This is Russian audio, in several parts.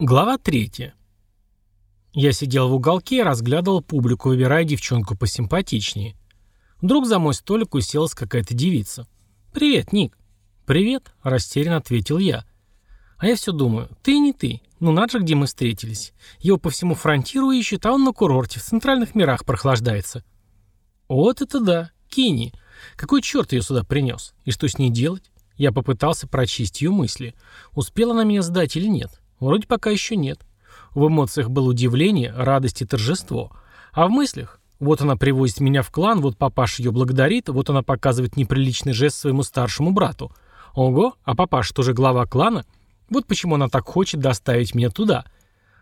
Глава 3. Я сидел в уголке и разглядывал публику, выбирая девчонку посимпатичнее. Вдруг за мой столик уселась какая-то девица. «Привет, Ник». «Привет», — растерянно ответил я. А я все думаю, ты и не ты. Ну надо же, где мы встретились. Его по всему фронтиру ищут, а он на курорте, в центральных мирах прохлаждается. Вот это да, Кини. Какой черт ее сюда принес? И что с ней делать? Я попытался прочесть ее мысли. Успела она меня сдать или нет? Вроде пока еще нет. В эмоциях было удивление, радость и торжество. А в мыслях? Вот она привозит меня в клан, вот папаша ее благодарит, вот она показывает неприличный жест своему старшему брату. Ого, а папаша тоже глава клана? Вот почему она так хочет доставить меня туда.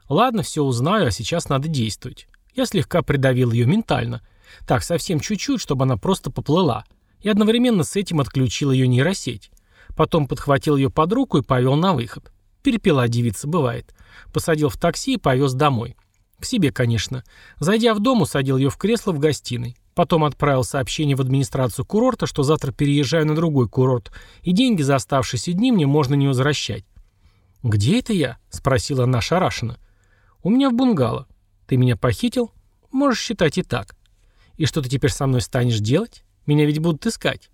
Ладно, все узнаю, а сейчас надо действовать. Я слегка придавил ее ментально. Так, совсем чуть-чуть, чтобы она просто поплыла. И одновременно с этим отключил ее нейросеть. Потом подхватил ее под руку и повел на выход. Перепила девица, бывает. Посадил в такси и повез домой. К себе, конечно. Зайдя в дом, усадил ее в кресло в гостиной. Потом отправил сообщение в администрацию курорта, что завтра переезжаю на другой курорт, и деньги за оставшиеся дни мне можно не возвращать. «Где это я?» — спросила она шарашина. «У меня в бунгало. Ты меня похитил? Можешь считать и так. И что ты теперь со мной станешь делать? Меня ведь будут искать.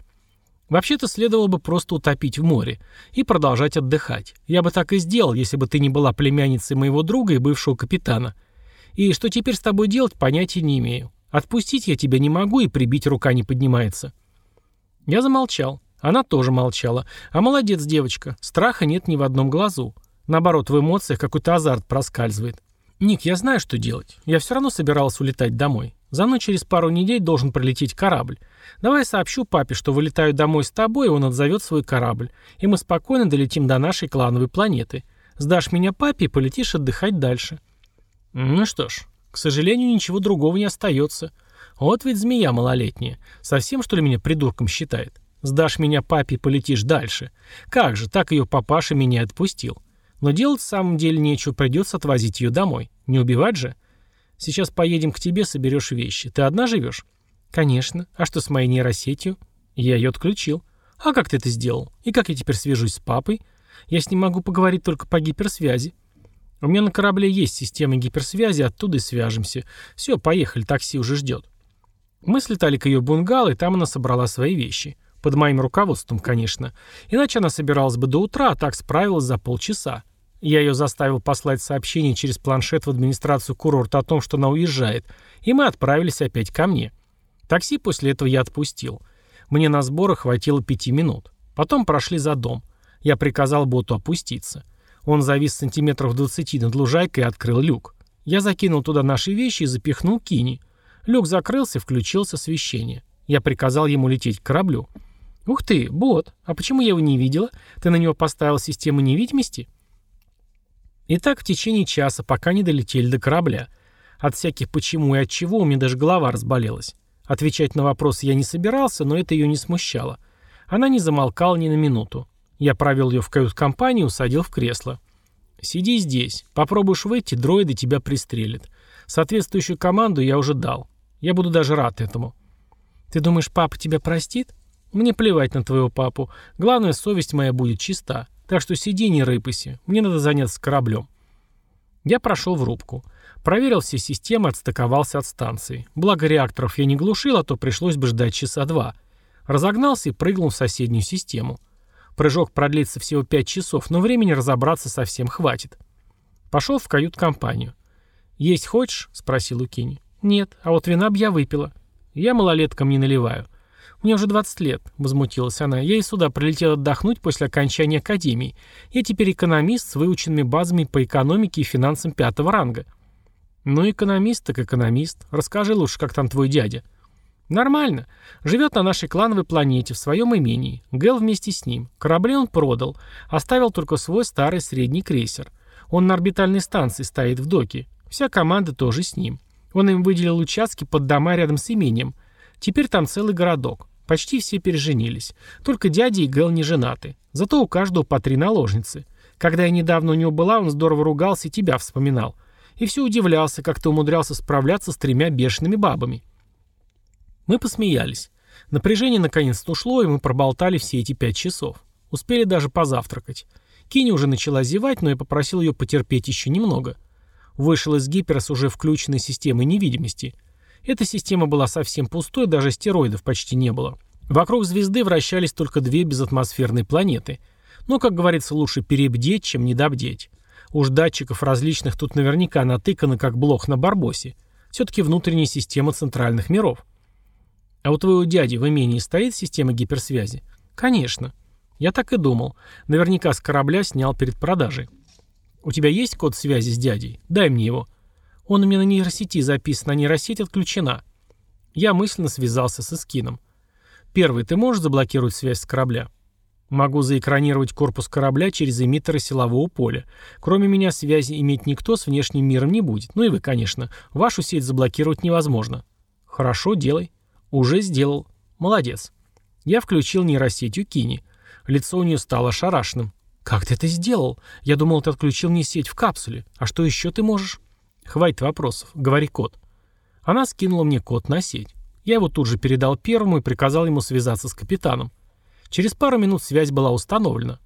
Вообще-то следовало бы просто утопить в море и продолжать отдыхать. Я бы так и сделал, если бы ты не была племянницей моего друга и бывшего капитана. И что теперь с тобой делать, понятия не имею. Отпустить я тебя не могу, и прибить рука не поднимается. Я замолчал. Она тоже молчала. А молодец девочка. Страха нет ни в одном глазу. Наоборот, в эмоциях какой-то азарт проскальзывает. «Ник, я знаю, что делать. Я все равно собирался улетать домой. За мной через пару недель должен прилететь корабль. Давай сообщу папе, что вылетаю домой с тобой, и он отзовет свой корабль. И мы спокойно долетим до нашей клановой планеты. Сдашь меня папе и полетишь отдыхать дальше». Ну что ж, к сожалению, ничего другого не остается. Вот ведь змея малолетняя. Совсем, что ли, меня придурком считает? Сдашь меня папе и полетишь дальше. Как же, так ее папаша меня отпустил. Но делать в самом деле нечего, придется отвозить ее домой. Не убивать же? Сейчас поедем к тебе, соберешь вещи. Ты одна живешь? Конечно. А что с моей нейросетью? Я ее отключил. А как ты это сделал? И как я теперь свяжусь с папой? Я с ним могу поговорить только по гиперсвязи. У меня на корабле есть система гиперсвязи, оттуда и свяжемся. Все, поехали, такси уже ждет. Мы слетали к ее бунгало, и там она собрала свои вещи. Под моим руководством, конечно. Иначе она собиралась бы до утра, а так справилась за полчаса. Я ее заставил послать сообщение через планшет в администрацию курорта о том, что она уезжает, и мы отправились опять ко мне. Такси после этого я отпустил. Мне на сборы хватило пяти минут. Потом прошли за дом. Я приказал боту опуститься. Он завис сантиметров 20 над лужайкой и открыл люк. Я закинул туда наши вещи и запихнул кини. Люк закрылся и включилось освещение. Я приказал ему лететь к кораблю. «Ух ты, бот! А почему я его не видела? Ты на него поставил систему невидимости?» И так в течение часа, пока не долетели до корабля. От всяких «почему» и «от чего» у меня даже голова разболелась. Отвечать на вопросы я не собирался, но это ее не смущало. Она не замолкала ни на минуту. Я провел ее в кают-компанию усадил в кресло. «Сиди здесь. Попробуешь выйти, дроиды тебя пристрелят. Соответствующую команду я уже дал. Я буду даже рад этому». «Ты думаешь, папа тебя простит?» «Мне плевать на твоего папу. Главное, совесть моя будет чиста. Так что сиди, не рыпайся. Мне надо заняться кораблем. Я прошел в рубку. Проверил все системы, отстыковался от станции. Благо реакторов я не глушил, а то пришлось бы ждать часа два. Разогнался и прыгнул в соседнюю систему. Прыжок продлится всего 5 часов, но времени разобраться совсем хватит. Пошел в кают-компанию. «Есть хочешь?» — спросил Укини. «Нет, а вот вина б я выпила. Я малолеткам не наливаю. «Мне уже 20 лет», — возмутилась она. «Я и сюда прилетел отдохнуть после окончания академии. Я теперь экономист с выученными базами по экономике и финансам пятого ранга». «Ну, экономист так экономист. Расскажи лучше, как там твой дядя». «Нормально. Живет на нашей клановой планете, в своем имении. Гэл вместе с ним. Корабли он продал. Оставил только свой старый средний крейсер. Он на орбитальной станции стоит в доке. Вся команда тоже с ним. Он им выделил участки под дома рядом с имением. Теперь там целый городок. Почти все переженились. Только дядя и Гэл не женаты. Зато у каждого по три наложницы. Когда я недавно у него была, он здорово ругался и тебя вспоминал. И все удивлялся, как ты умудрялся справляться с тремя бешеными бабами. Мы посмеялись. Напряжение наконец-то ушло, и мы проболтали все эти пять часов. Успели даже позавтракать. Кини уже начала зевать, но я попросил ее потерпеть еще немного. Вышел из гипера с уже включенной системой невидимости. Эта система была совсем пустой, даже стероидов почти не было. Вокруг звезды вращались только две безатмосферные планеты. Но, как говорится, лучше перебдеть, чем недобдеть. Уж датчиков различных тут наверняка натыкано, как блох на барбосе. Все-таки внутренняя система центральных миров. А у твоего дяди в имении стоит система гиперсвязи? Конечно. Я так и думал. Наверняка с корабля снял перед продажей. У тебя есть код связи с дядей? Дай мне его. Он у меня на нейросети записан, а нейросеть отключена. Я мысленно связался с Искином. Первый, ты можешь заблокировать связь с корабля? Могу заэкранировать корпус корабля через эмиттеры силового поля. Кроме меня связи иметь никто с внешним миром не будет. Ну и вы, конечно. Вашу сеть заблокировать невозможно. Хорошо, делай. Уже сделал. Молодец. Я включил нейросеть Кини. Лицо у нее стало ошарашенным. «Как ты это сделал? Я думал, ты отключил мне сеть в капсуле. А что еще ты можешь?» «Хватит вопросов. Говори код». Она скинула мне код на сеть. Я его тут же передал первому и приказал ему связаться с капитаном. Через пару минут связь была установлена.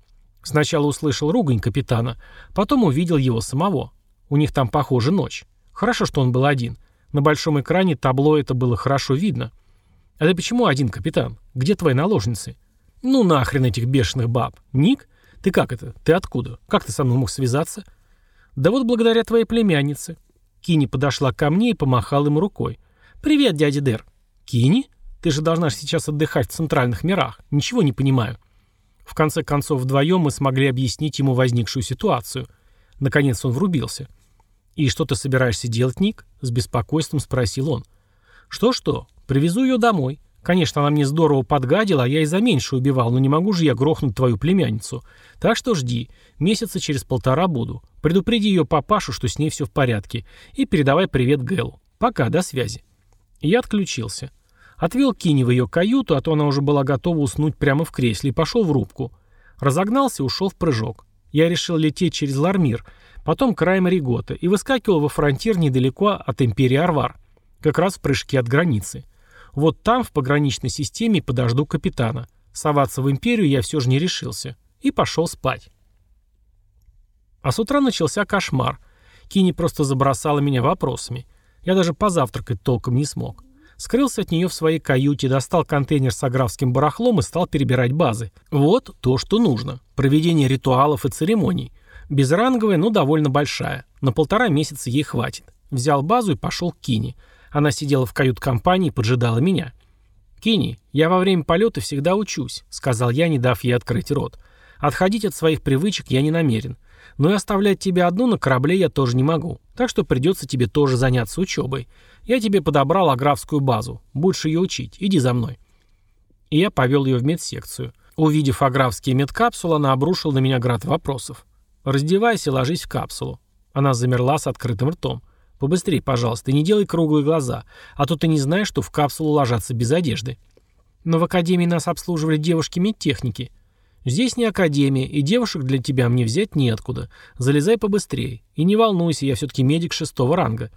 Сначала услышал ругань капитана, потом увидел его самого. У них там, похоже, ночь. Хорошо, что он был один. На большом экране табло это было хорошо видно. А ты почему один, капитан? Где твои наложницы? Ну нахрен этих бешеных баб. Ник? Ты как это? Ты откуда? Как ты со мной мог связаться? Да вот благодаря твоей племяннице. Кини подошла ко мне и помахала ему рукой. «Привет, дядя Дэр». «Кини?» Ты же должна сейчас отдыхать в центральных мирах. Ничего не понимаю». В конце концов, вдвоем мы смогли объяснить ему возникшую ситуацию. Наконец он врубился. «И что ты собираешься делать, Ник?» — с беспокойством спросил он. «Что-что? Привезу ее домой. Конечно, она мне здорово подгадила, а я и за меньше убивал, но не могу же я грохнуть твою племянницу. Так что жди. Месяца через полтора буду. Предупреди ее папашу, что с ней все в порядке. И передавай привет Гэлу. Пока, до связи». я отключился. Отвел Кини в ее каюту, а то она уже была готова уснуть прямо в кресле, и пошел в рубку. Разогнался и ушел в прыжок. Я решил лететь через Лармир, потом краем Ригота, и выскакивал во фронтир недалеко от Империи Арвар, как раз в прыжке от границы. Вот там, в пограничной системе, подожду капитана. Соваться в Империю я все же не решился. И пошел спать. А с утра начался кошмар. Кини просто забросала меня вопросами. Я даже позавтракать толком не смог. Скрылся от нее в своей каюте, достал контейнер с аграфским барахлом и стал перебирать базы. Вот то, что нужно. Проведение ритуалов и церемоний. Безранговая, но довольно большая. На полтора месяца ей хватит. Взял базу и пошел к Кини. Она сидела в кают-компании и поджидала меня. «Кини, я во время полета всегда учусь», — сказал я, не дав ей открыть рот. «Отходить от своих привычек я не намерен. Но и оставлять тебя одну на корабле я тоже не могу. Так что придется тебе тоже заняться учебой. Я тебе подобрал аграфскую базу. Будешь ее учить. Иди за мной». И я повел ее в медсекцию. Увидев аграфские медкапсулы, она обрушила на меня град вопросов. «Раздевайся, ложись в капсулу». Она замерла с открытым ртом. «Побыстрей, пожалуйста, не делай круглые глаза, а то ты не знаешь, что в капсулу ложатся без одежды». «Но в академии нас обслуживали девушки-медтехники». «Здесь не академия, и девушек для тебя мне взять неоткуда. Залезай побыстрее. И не волнуйся, я все-таки медик шестого ранга».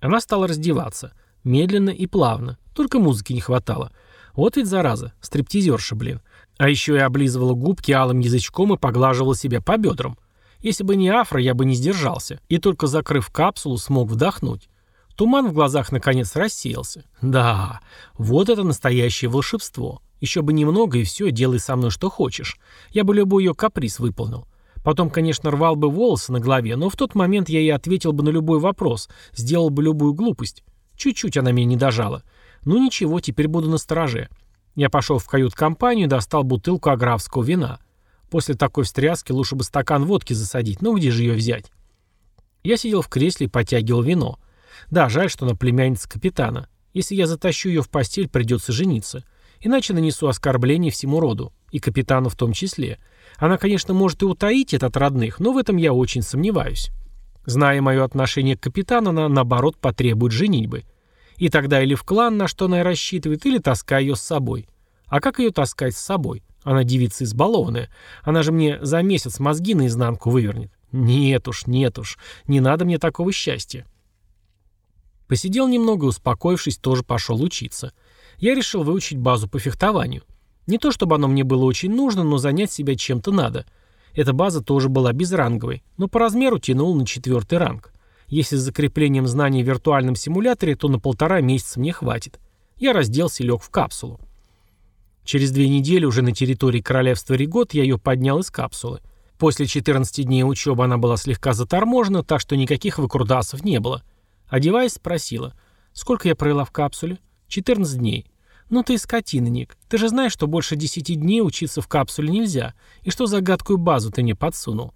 Она стала раздеваться. Медленно и плавно. Только музыки не хватало. Вот ведь зараза, стриптизерша, блин. А еще и облизывала губки алым язычком и поглаживала себя по бедрам. Если бы не афро, я бы не сдержался. И только закрыв капсулу, смог вдохнуть. Туман в глазах наконец рассеялся. Да, вот это настоящее волшебство. Еще бы немного, и все, делай со мной что хочешь. Я бы любой ее каприз выполнил. Потом, конечно, рвал бы волосы на голове, но в тот момент я ей ответил бы на любой вопрос, сделал бы любую глупость. Чуть-чуть она меня не дожала. Ну ничего, теперь буду на стороже. Я пошел в кают-компанию и достал бутылку аграфского вина. После такой встряски лучше бы стакан водки засадить, ну где же ее взять? Я сидел в кресле и потягивал вино. Да, жаль, что она племянница капитана. Если я затащу ее в постель, придется жениться. Иначе нанесу оскорбление всему роду, и капитану в том числе. Она, конечно, может и утаить это от родных, но в этом я очень сомневаюсь. Зная мое отношение к капитану, она, наоборот, потребует женитьбы. И тогда или в клан, на что она и рассчитывает, или таскай ее с собой. А как ее таскать с собой? Она девица избалованная. Она же мне за месяц мозги наизнанку вывернет. Нет уж, нет уж, не надо мне такого счастья. Посидел немного, успокоившись, тоже пошел учиться. Я решил выучить базу по фехтованию. Не то чтобы оно мне было очень нужно, но занять себя чем-то надо. Эта база тоже была безранговой, но по размеру тянула на четвертый ранг. Если с закреплением знаний в виртуальном симуляторе, то на полтора месяца мне хватит. Я разделся и лег в капсулу. Через две недели уже на территории королевства Ригот я ее поднял из капсулы. После 14 дней учебы она была слегка заторможена, так что никаких выкрутасов не было. Одеваясь, спросила, сколько я провела в капсуле? 14 дней. «Ну ты скотина, Ник. Ты же знаешь, что больше десяти дней учиться в капсуле нельзя. И что за гадкую базу ты мне подсунул?»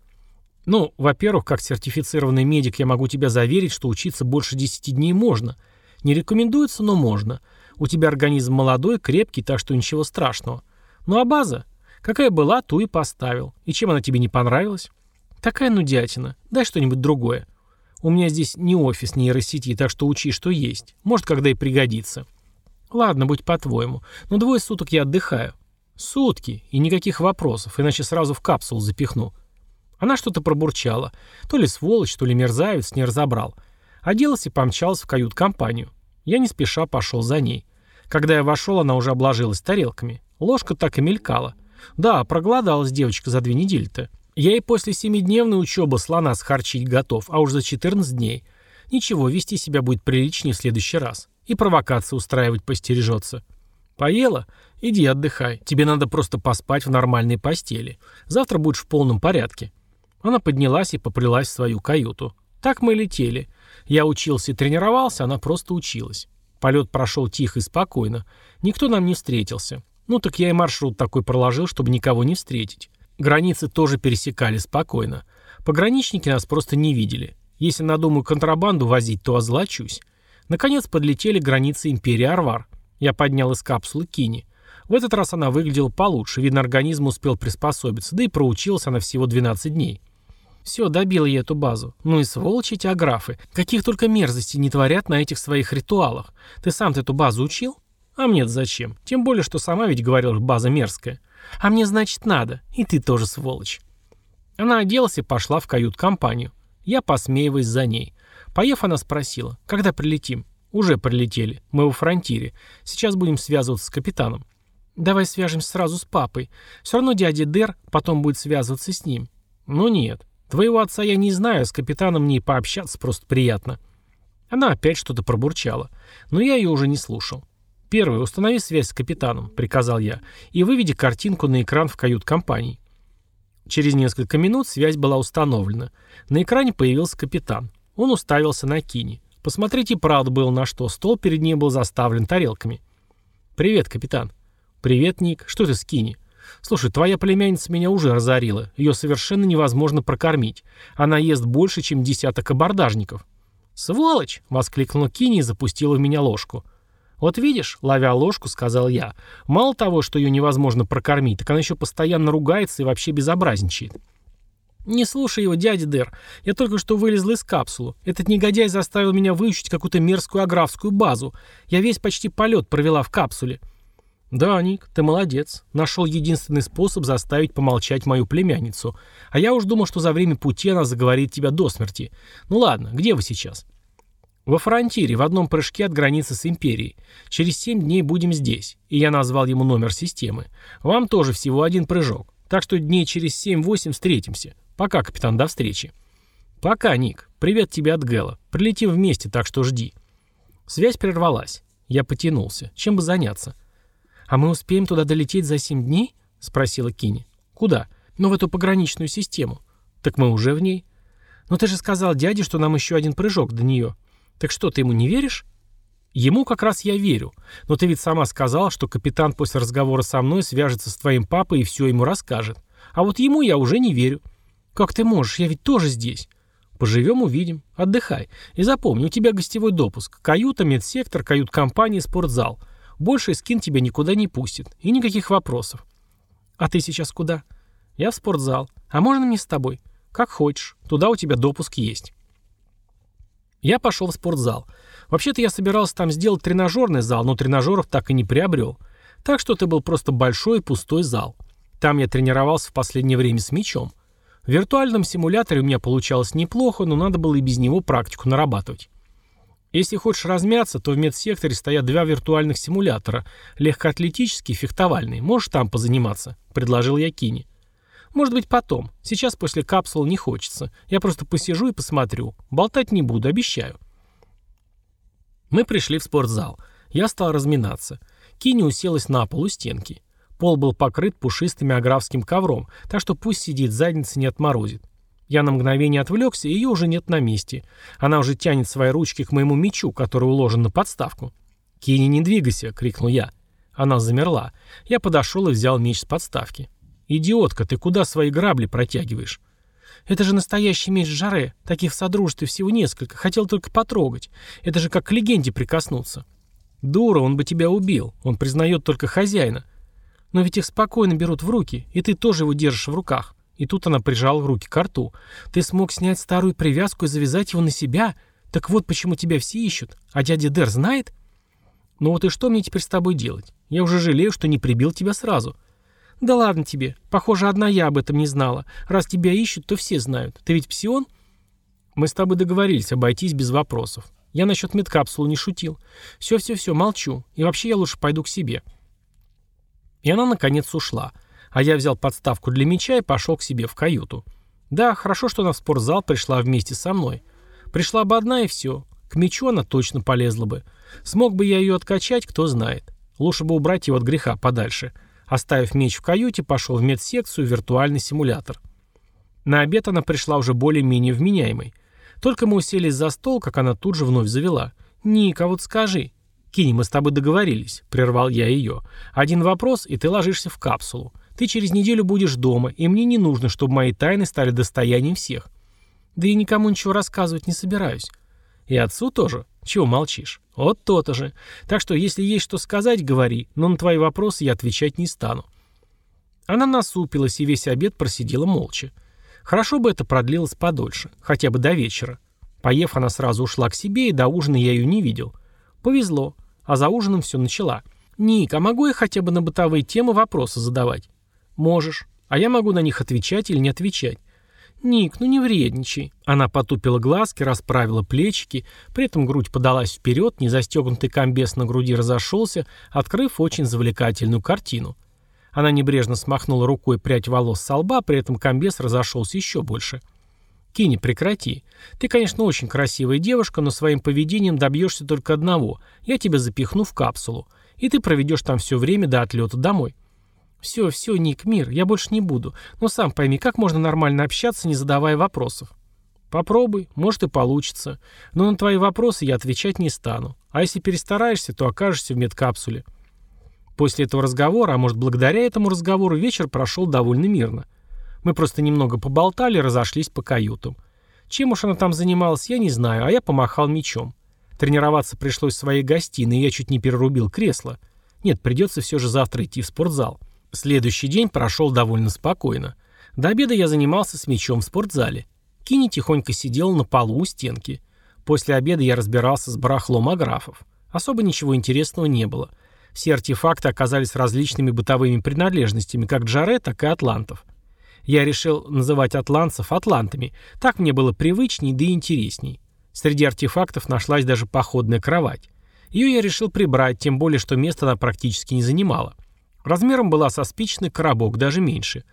«Ну, во-первых, как сертифицированный медик я могу тебя заверить, что учиться больше десяти дней можно. Не рекомендуется, но можно. У тебя организм молодой, крепкий, так что ничего страшного. Ну а база? Какая была, ту и поставил. И чем она тебе не понравилась? Такая нудятина. Дай что-нибудь другое. У меня здесь не офис нейросети, так что учи, что есть. Может, когда и пригодится». «Ладно, будь по-твоему. Но двое суток я отдыхаю». «Сутки. И никаких вопросов, иначе сразу в капсулу запихну». Она что-то пробурчала. То ли сволочь, то ли мерзавец, не разобрал. Оделась и помчалась в кают-компанию. Я не спеша пошел за ней. Когда я вошел, она уже обложилась тарелками. Ложка так и мелькала. Да, проголодалась девочка за две недели-то. Я и после семидневной учебы слона схарчить готов, а уж за 14 дней. Ничего, вести себя будет приличнее в следующий раз. И провокации устраивать постережется. Поела? Иди отдыхай. Тебе надо просто поспать в нормальной постели. Завтра будешь в полном порядке. Она поднялась и поплелась в свою каюту. Так мы летели. Я учился и тренировался, она просто училась. Полет прошел тихо и спокойно. Никто нам не встретился. Ну так я и маршрут такой проложил, чтобы никого не встретить. Границы тоже пересекали спокойно. Пограничники нас просто не видели. Если надумаю контрабанду возить, то озлачусь. Наконец подлетели границы империи Арвар. Я поднял из капсулы Кини. В этот раз она выглядела получше, видно, организм успел приспособиться, да и проучилась она всего 12 дней. Все, добила я эту базу. Ну и сволочи эти аграфы. Каких только мерзостей не творят на этих своих ритуалах. Ты сам-то эту базу учил? А мне зачем? Тем более, что сама ведь говорила, база мерзкая. А мне, значит, надо. И ты тоже сволочь. Она оделась и пошла в кают-компанию. Я посмеиваясь за ней. Поев, она спросила, когда прилетим? Уже прилетели. Мы во фронтире. Сейчас будем связываться с капитаном. Давай свяжемся сразу с папой. Все равно дядя Дер потом будет связываться с ним. Ну нет. Твоего отца я не знаю, с капитаном мне пообщаться просто приятно. Она опять что-то пробурчала. Но я ее уже не слушал. «Первый, установи связь с капитаном», — приказал я, «и выведи картинку на экран в кают-компании». Через несколько минут связь была установлена. На экране появился капитан. Он уставился на Кини. Посмотрите, правда было на что. Стол перед ним был заставлен тарелками. «Привет, капитан». «Привет, Ник. Что ты с Кини?» «Слушай, твоя племянница меня уже разорила. Ее совершенно невозможно прокормить. Она ест больше, чем десяток абордажников». «Сволочь!» — воскликнула Кини и запустила в меня ложку. «Вот видишь», — ловя ложку, сказал я, «мало того, что ее невозможно прокормить, так она еще постоянно ругается и вообще безобразничает». «Не слушай его, дядя Дэр. Я только что вылезла из капсулы. Этот негодяй заставил меня выучить какую-то мерзкую аграфскую базу. Я весь почти полет провела в капсуле». «Да, Ник, ты молодец. Нашел единственный способ заставить помолчать мою племянницу. А я уж думал, что за время пути она заговорит тебя до смерти. Ну ладно, где вы сейчас?» «Во фронтире, в одном прыжке от границы с Империей. Через семь дней будем здесь». И я назвал ему номер системы. «Вам тоже всего один прыжок. Так что дней через семь-восемь встретимся. «Пока, капитан, до встречи». «Пока, Ник. Привет тебе от Гэла. Прилетим вместе, так что жди». Связь прервалась. Я потянулся. Чем бы заняться? «А мы успеем туда долететь за семь дней?» — спросила Кини. «Куда?» «Ну, в эту пограничную систему». «Так мы уже в ней». «Но ты же сказал дяде, что нам еще один прыжок до нее. Так что, ты ему не веришь?» «Ему как раз я верю. Но ты ведь сама сказала, что капитан после разговора со мной свяжется с твоим папой и все ему расскажет. А вот ему я уже не верю. «Как ты можешь? Я ведь тоже здесь». «Поживем, увидим. Отдыхай. И запомни, у тебя гостевой допуск. Каюта, медсектор, кают-компания, спортзал. Больше скин тебя никуда не пустит. И никаких вопросов». «А ты сейчас куда?» «Я в спортзал. А можно мне с тобой?» «Как хочешь. Туда у тебя допуск есть». Я пошел в спортзал. Вообще-то я собирался там сделать тренажерный зал, но тренажеров так и не приобрел. Так что это был просто большой пустой зал. Там я тренировался в последнее время с мячом. В виртуальном симуляторе у меня получалось неплохо, но надо было и без него практику нарабатывать. Если хочешь размяться, то в медсекторе стоят два виртуальных симулятора, легкоатлетический и фехтовальный. Можешь там позаниматься, предложил я Кини. Может быть, потом. Сейчас после капсулы не хочется. Я просто посижу и посмотрю. Болтать не буду, обещаю. Мы пришли в спортзал. Я стал разминаться. Кини уселась на пол у стенки. Пол был покрыт пушистым аграфским ковром, так что пусть сидит, задница не отморозит. Я на мгновение отвлекся, и ее уже нет на месте. Она уже тянет свои ручки к моему мечу, который уложен на подставку. «Кини, не двигайся!» — крикнул я. Она замерла. Я подошел и взял меч с подставки. «Идиотка, ты куда свои грабли протягиваешь?» «Это же настоящий меч Жаре. Таких в Содружестве всего несколько. Хотел только потрогать. Это же как к легенде прикоснуться». «Дура, он бы тебя убил. Он признает только хозяина». «Но ведь их спокойно берут в руки, и ты тоже его держишь в руках». И тут она прижала руки к рту. «Ты смог снять старую привязку и завязать его на себя? Так вот почему тебя все ищут. А дядя Дер знает?» «Ну вот и что мне теперь с тобой делать? Я уже жалею, что не прибил тебя сразу». «Да ладно тебе. Похоже, одна я об этом не знала. Раз тебя ищут, то все знают. Ты ведь псион?» «Мы с тобой договорились обойтись без вопросов. Я насчет медкапсулы не шутил. Все-все-все, молчу. И вообще я лучше пойду к себе». И она, наконец, ушла. А я взял подставку для меча и пошел к себе в каюту. Да, хорошо, что она в спортзал пришла вместе со мной. Пришла бы одна и все. К мечу она точно полезла бы. Смог бы я ее откачать, кто знает. Лучше бы убрать его от греха подальше. Оставив меч в каюте, пошел в медсекцию виртуальный симулятор. На обед она пришла уже более-менее вменяемой. Только мы уселись за стол, как она тут же вновь завела. «Ника, вот скажи». «Кини, мы с тобой договорились», — прервал я ее. «Один вопрос, и ты ложишься в капсулу. Ты через неделю будешь дома, и мне не нужно, чтобы мои тайны стали достоянием всех». «Да я никому ничего рассказывать не собираюсь». «И отцу тоже? Чего молчишь?» «Вот то-то же. Так что, если есть что сказать, говори, но на твои вопросы я отвечать не стану». Она насупилась и весь обед просидела молча. Хорошо бы это продлилось подольше, хотя бы до вечера. Поев, она сразу ушла к себе, и до ужина я ее не видел. Повезло. А за ужином все начала. «Ник, а могу я хотя бы на бытовые темы вопросы задавать?» «Можешь. А я могу на них отвечать или не отвечать. «Ник, ну не вредничай». Она потупила глазки, расправила плечики, при этом грудь подалась вперед, незастегнутый комбез на груди разошелся, открыв очень завлекательную картину. Она небрежно смахнула рукой прядь волос со лба, при этом комбез разошелся еще больше. «Кини, прекрати. Ты, конечно, очень красивая девушка, но своим поведением добьешься только одного. Я тебя запихну в капсулу, и ты проведешь там все время до отлета домой». «Все, все, Ник, мир, я больше не буду. Но сам пойми, как можно нормально общаться, не задавая вопросов?» «Попробуй, может и получится. Но на твои вопросы я отвечать не стану. А если перестараешься, то окажешься в медкапсуле». После этого разговора, а может благодаря этому разговору, вечер прошел довольно мирно. Мы просто немного поболтали, разошлись по каютам. Чем уж она там занималась, я не знаю, а я помахал мечом. Тренироваться пришлось в своей гостиной, и я чуть не перерубил кресло. Нет, придется все же завтра идти в спортзал. Следующий день прошел довольно спокойно. До обеда я занимался с мячом в спортзале. Кини тихонько сидел на полу у стенки. После обеда я разбирался с барахлом аграфов. Особо ничего интересного не было. Все артефакты оказались различными бытовыми принадлежностями как Джаре, так и атлантов. Я решил называть атлантцев атлантами. Так мне было привычней, да и интересней. Среди артефактов нашлась даже походная кровать. Ее я решил прибрать, тем более, что место она практически не занимала. Размером была со спичный коробок, даже меньше.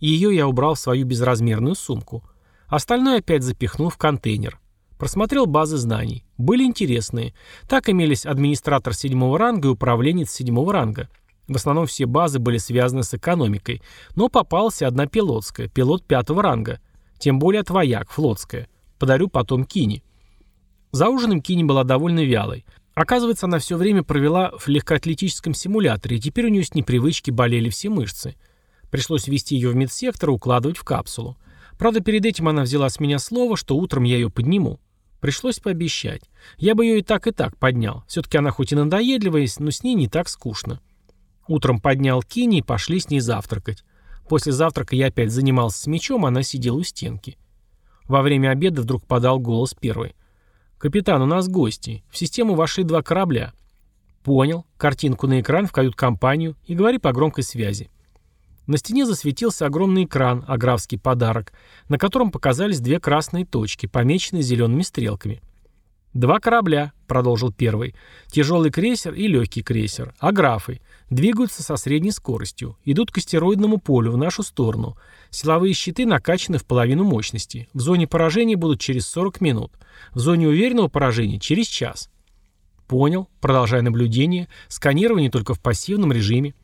Ее я убрал в свою безразмерную сумку. Остальное опять запихнул в контейнер. Просмотрел базы знаний. Были интересные. Так имелись администратор седьмого ранга и управленец седьмого ранга. В основном все базы были связаны с экономикой. Но попалась одна пилотская, пилот пятого ранга. Тем более твояк, флотская. Подарю потом Кини. За ужином Кини была довольно вялой. Оказывается, она все время провела в легкоатлетическом симуляторе, и теперь у нее с непривычки болели все мышцы. Пришлось вести ее в медсектор и укладывать в капсулу. Правда, перед этим она взяла с меня слово, что утром я ее подниму. Пришлось пообещать. Я бы ее и так, и так поднял. Все-таки она хоть и надоедливая, но с ней не так скучно. Утром поднял Кини и пошли с ней завтракать. После завтрака я опять занимался с мечом, она сидела у стенки. Во время обеда вдруг подал голос первый. «Капитан, у нас гости. В систему вошли два корабля». «Понял. Картинку на экран в кают-компанию и говори по громкой связи». На стене засветился огромный экран, аграфский подарок, на котором показались две красные точки, помеченные зелеными стрелками. «Два корабля», — продолжил первый. «Тяжелый крейсер и легкий крейсер. Аграфы. Двигаются со средней скоростью. Идут к астероидному полю в нашу сторону. Силовые щиты накачаны в половину мощности. В зоне поражения будут через 40 минут. В зоне уверенного поражения через час». «Понял. Продолжай наблюдение. Сканирование только в пассивном режиме».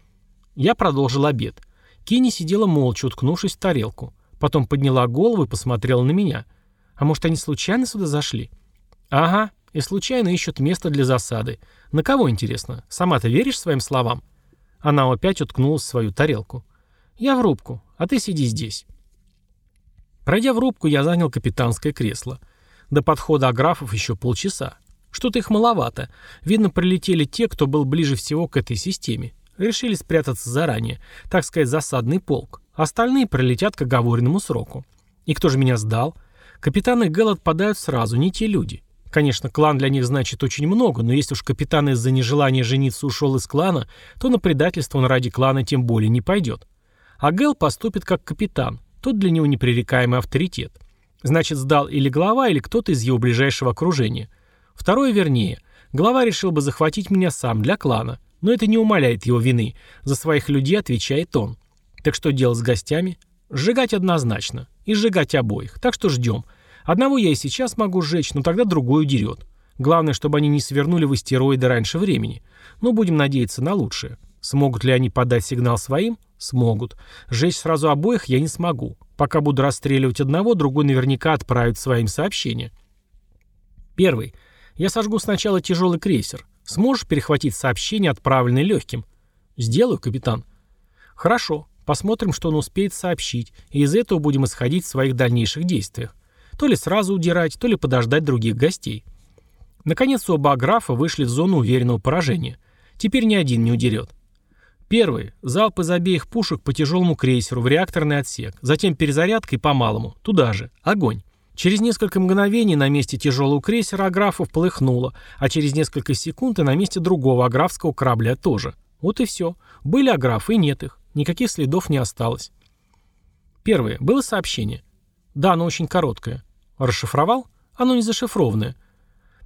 Я продолжил обед. Кенни сидела молча, уткнувшись в тарелку. Потом подняла голову и посмотрела на меня. «А может, они случайно сюда зашли?» «Ага, и случайно ищут место для засады. На кого, интересно? Сама ты веришь своим словам?» Она опять уткнулась в свою тарелку. «Я в рубку, а ты сиди здесь». Пройдя в рубку, я занял капитанское кресло. До подхода аграфов еще полчаса. Что-то их маловато. Видно, прилетели те, кто был ближе всего к этой системе. Решили спрятаться заранее, так сказать, засадный полк. Остальные прилетят к оговоренному сроку. И кто же меня сдал? Капитаны Гэл отпадают сразу, не те люди. Конечно, клан для них значит очень много, но если уж капитан из-за нежелания жениться ушел из клана, то на предательство он ради клана тем более не пойдет. А Гэл поступит как капитан, тот для него непререкаемый авторитет. Значит, сдал или глава, или кто-то из его ближайшего окружения. Второе вернее. Глава решил бы захватить меня сам для клана, но это не умаляет его вины. За своих людей отвечает он. Так что делать с гостями? Сжигать однозначно. И сжигать обоих. Так что ждем. Одного я и сейчас могу сжечь, но тогда другой удерет. Главное, чтобы они не свернули в астероиды раньше времени. Но будем надеяться на лучшее. Смогут ли они подать сигнал своим? Смогут. Сжечь сразу обоих я не смогу. Пока буду расстреливать одного, другой наверняка отправит своим сообщение. Первый. Я сожгу сначала тяжелый крейсер. Сможешь перехватить сообщение, отправленное легким? Сделаю, капитан. Хорошо. Посмотрим, что он успеет сообщить, и из этого будем исходить в своих дальнейших действиях. То ли сразу удирать, то ли подождать других гостей. Наконец оба аграфа вышли в зону уверенного поражения. Теперь ни один не удерет. Первый. Залп из обеих пушек по тяжелому крейсеру в реакторный отсек. Затем перезарядка и по малому. Туда же. Огонь. Через несколько мгновений на месте тяжелого крейсера аграфов полыхнуло, а через несколько секунд и на месте другого аграфского корабля тоже. Вот и все. Были аграфы и нет их. Никаких следов не осталось. Первое. Было сообщение. Да, оно очень короткое. Расшифровал? Оно не зашифрованное.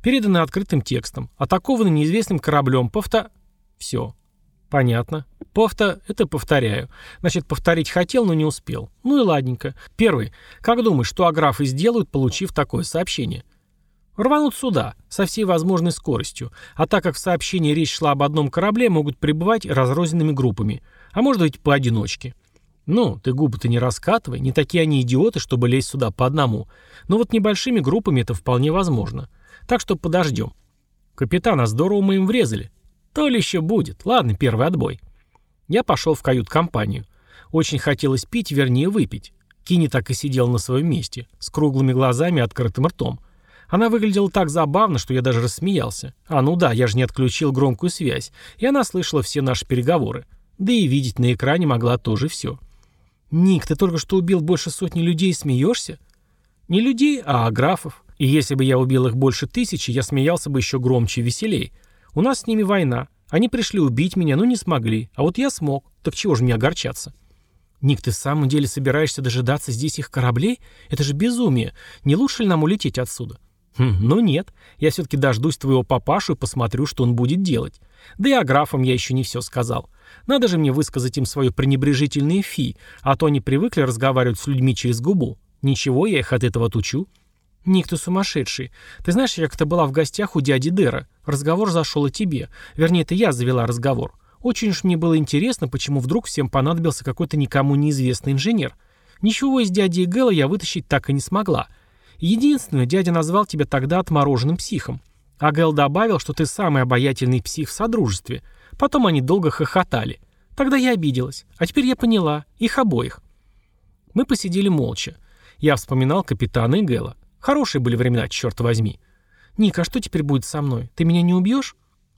Передано открытым текстом. Атаковано неизвестным кораблем. Повто... Все. Понятно. Повто... Это повторяю. Значит, повторить хотел, но не успел. Ну и ладненько. Первый. Как думаешь, что аграфы сделают, получив такое сообщение? Рванут сюда, со всей возможной скоростью. А так как в сообщении речь шла об одном корабле, могут прибывать разрозненными группами. А может быть, поодиночке. Ну, ты губы-то не раскатывай, не такие они идиоты, чтобы лезть сюда по одному. Но вот небольшими группами это вполне возможно. Так что подождем. Капитан, а здорово мы им врезали. То ли еще будет. Ладно, первый отбой. Я пошел в кают-компанию. Очень хотелось пить, вернее выпить. Кини так и сидел на своем месте, с круглыми глазами и открытым ртом. Она выглядела так забавно, что я даже рассмеялся. А ну да, я же не отключил громкую связь, и она слышала все наши переговоры. Да и видеть на экране могла тоже все. «Ник, ты только что убил больше сотни людей и смеешься?» «Не людей, а аграфов. И если бы я убил их больше тысячи, я смеялся бы еще громче и веселей. У нас с ними война. Они пришли убить меня, но не смогли. А вот я смог. Так чего же мне огорчаться?» «Ник, ты в самом деле собираешься дожидаться здесь их кораблей? Это же безумие. Не лучше ли нам улететь отсюда?» Хм, ну нет, я все-таки дождусь твоего папашу и посмотрю, что он будет делать. Да и о графам я еще не все сказал. Надо же мне высказать им свое пренебрежительное фи, а то они привыкли разговаривать с людьми через губу. Ничего, я их от этого отучу. Ник, ты сумасшедший. Ты знаешь, я как-то была в гостях у дяди Дэра. Разговор зашел о тебе. Вернее, это я завела разговор. Очень уж мне было интересно, почему вдруг всем понадобился какой-то никому неизвестный инженер. Ничего из дяди и Гэла я вытащить так и не смогла. Единственное, дядя назвал тебя тогда отмороженным психом. А Гэл добавил, что ты самый обаятельный псих в Содружестве. Потом они долго хохотали. Тогда я обиделась. А теперь я поняла. Их обоих. Мы посидели молча. Я вспоминал капитана и. Хорошие были времена, черт возьми. «Ник, а что теперь будет со мной? Ты меня не убьешь?»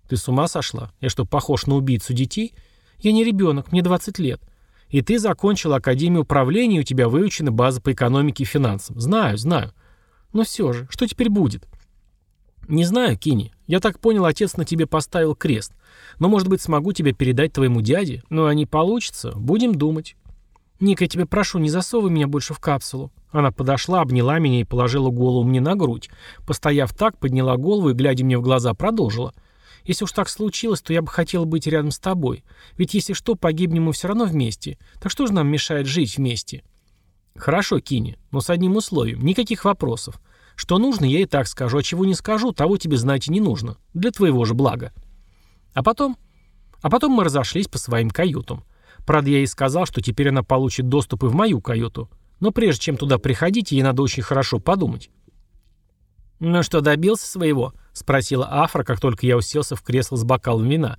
«Ты с ума сошла? Я что, похож на убийцу детей?» «Я не ребенок, мне 20 лет. И ты закончил Академию управления, и у тебя выучена база по экономике и финансам. Знаю, знаю. Но все же, что теперь будет? Не знаю, Кини. Я так понял, отец на тебе поставил крест. Но, может быть, смогу тебя передать твоему дяде? Ну, а не получится. Будем думать. «Ник, я тебя прошу, не засовывай меня больше в капсулу». Она подошла, обняла меня и положила голову мне на грудь. Постояв так, подняла голову и, глядя мне в глаза, продолжила. «Если уж так случилось, то я бы хотела быть рядом с тобой. Ведь если что, погибнем мы все равно вместе. Так что же нам мешает жить вместе?» «Хорошо, Кини, но с одним условием. Никаких вопросов. Что нужно, я и так скажу, а чего не скажу, того тебе знать и не нужно. Для твоего же блага». А потом... А потом мы разошлись по своим каютам. Правда, я ей сказал, что теперь она получит доступ и в мою каюту. Но прежде чем туда приходить, ей надо очень хорошо подумать. «Ну что, добился своего?» — спросила Афра, как только я уселся в кресло с бокалом вина.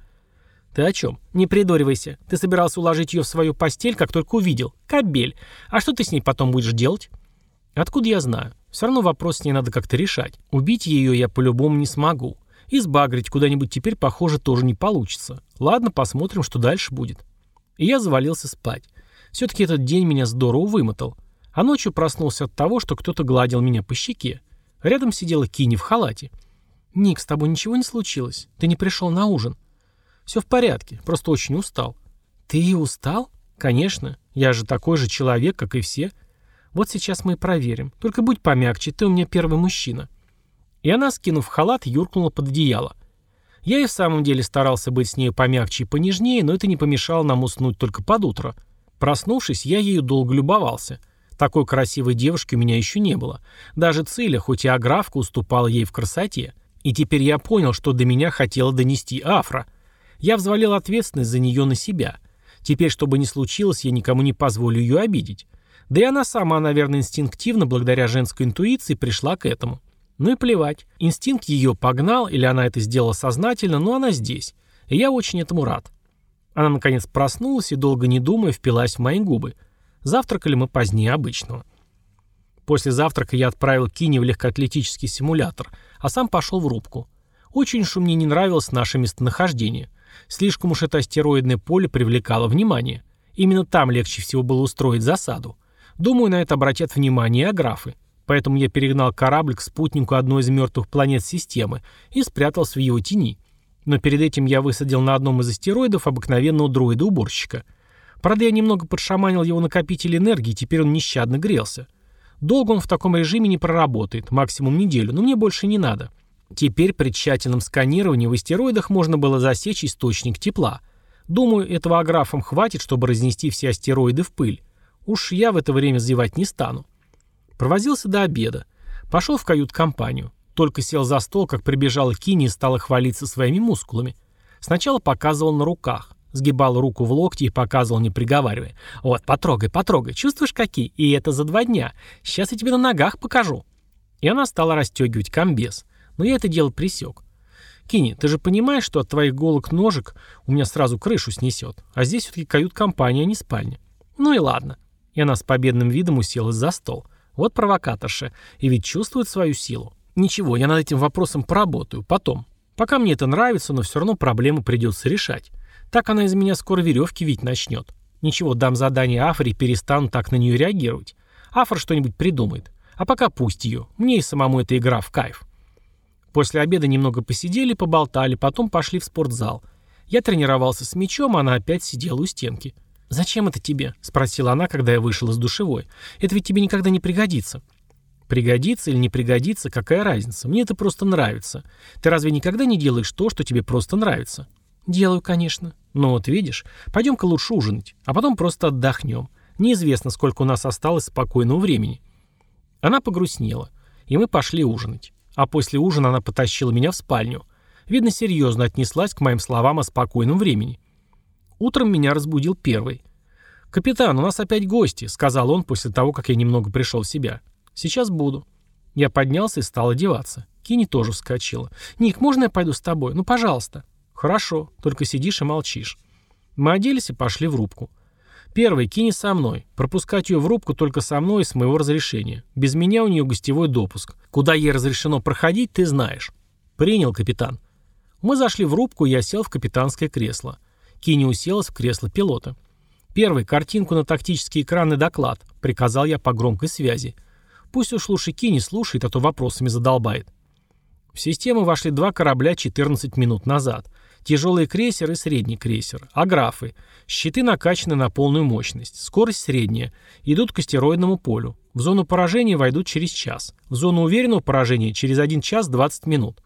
«Ты о чем? Не придуривайся. Ты собирался уложить ее в свою постель, как только увидел. Кабель. А что ты с ней потом будешь делать?» «Откуда я знаю? Все равно вопрос с ней надо как-то решать. Убить ее я по-любому не смогу. И сбагрить куда-нибудь теперь, похоже, тоже не получится. Ладно, посмотрим, что дальше будет». И я завалился спать. Все-таки этот день меня здорово вымотал. А ночью проснулся от того, что кто-то гладил меня по щеке. Рядом сидела Кини в халате. «Ник, с тобой ничего не случилось? Ты не пришел на ужин?» «Все в порядке, просто очень устал». «Ты устал?» «Конечно. Я же такой же человек, как и все. Вот сейчас мы и проверим. Только будь помягче, ты у меня первый мужчина». И она, скинув халат, юркнула под одеяло. Я и в самом деле старался быть с ней помягче и понежнее, но это не помешало нам уснуть только под утро. Проснувшись, я ею долго любовался. Такой красивой девушки у меня еще не было. Даже Циля, хоть и аграфка, уступала ей в красоте. И теперь я понял, что до меня хотела донести Афра. Я взвалил ответственность за нее на себя. Теперь, что бы ни случилось, я никому не позволю ее обидеть. Да и она сама, наверное, инстинктивно, благодаря женской интуиции, пришла к этому. Ну и плевать. Инстинкт ее погнал, или она это сделала сознательно, но она здесь. И я очень этому рад. Она, наконец, проснулась и, долго не думая, впилась в мои губы. Завтракали мы позднее обычного. После завтрака я отправил Кини в легкоатлетический симулятор, а сам пошел в рубку. Очень уж мне не нравилось наше местонахождение. Слишком уж это астероидное поле привлекало внимание. Именно там легче всего было устроить засаду. Думаю, на это обратят внимание аграфы. Поэтому я перегнал корабль к спутнику одной из мертвых планет системы и спрятался в его тени. Но перед этим я высадил на одном из астероидов обыкновенного дроида-уборщика. Правда, я немного подшаманил его накопитель энергии, теперь он нещадно грелся. Долго он в таком режиме не проработает, максимум неделю, но мне больше не надо. Теперь при тщательном сканировании в астероидах можно было засечь источник тепла. Думаю, этого аграфом хватит, чтобы разнести все астероиды в пыль. Уж я в это время зевать не стану. Провозился до обеда. Пошел в кают-компанию. Только сел за стол, как прибежала Кини и стала хвалиться своими мускулами. Сначала показывал на руках. Сгибал руку в локти и показывал, не приговаривая. «Вот, потрогай, потрогай. Чувствуешь, какие? И это за два дня. Сейчас я тебе на ногах покажу». И она стала расстегивать комбез. Но я это дело присек. «Кини, ты же понимаешь, что от твоих голок ножек у меня сразу крышу снесет. А здесь все-таки кают-компания, а не спальня». «Ну и ладно». И она с победным видом уселась за стол. Вот провокаторша. И ведь чувствует свою силу. Ничего, я над этим вопросом поработаю. Потом. Пока мне это нравится, но все равно проблему придется решать. Так она из меня скоро веревки ведь начнет. Ничего, дам задание Афре и перестану так на нее реагировать. Афра что-нибудь придумает. А пока пусть ее. Мне и самому эта игра в кайф. После обеда немного посидели, поболтали, потом пошли в спортзал. Я тренировался с мячом, а она опять сидела у стенки. «Зачем это тебе?» — спросила она, когда я вышел из душевой. «Это ведь тебе никогда не пригодится». «Пригодится или не пригодится, какая разница? Мне это просто нравится. Ты разве никогда не делаешь то, что тебе просто нравится?» «Делаю, конечно. Но вот видишь, пойдем-ка лучше ужинать, а потом просто отдохнем. Неизвестно, сколько у нас осталось спокойного времени». Она погрустнела, и мы пошли ужинать. А после ужина она потащила меня в спальню. Видно, серьезно отнеслась к моим словам о спокойном времени. Утром меня разбудил первый. «Капитан, у нас опять гости», — сказал он после того, как я немного пришел в себя. «Сейчас буду». Я поднялся и стал одеваться. Кини тоже вскочила. «Ник, можно я пойду с тобой? Ну, пожалуйста». «Хорошо, только сидишь и молчишь». Мы оделись и пошли в рубку. Первый, Кини со мной. Пропускать ее в рубку только со мной и с моего разрешения. Без меня у нее гостевой допуск. Куда ей разрешено проходить, ты знаешь. Принял, капитан. Мы зашли в рубку, и я сел в капитанское кресло. Кини уселась в кресло пилота. «Первый, картинку на тактический экран и доклад», — приказал я по громкой связи. «Пусть уж лучше Кини слушает, а то вопросами задолбает». В систему вошли два корабля 14 минут назад. Тяжелый крейсер и средний крейсер. Аграфы. Щиты накачаны на полную мощность. Скорость средняя. Идут к астероидному полю. В зону поражения войдут через час. В зону уверенного поражения через 1 час 20 минут.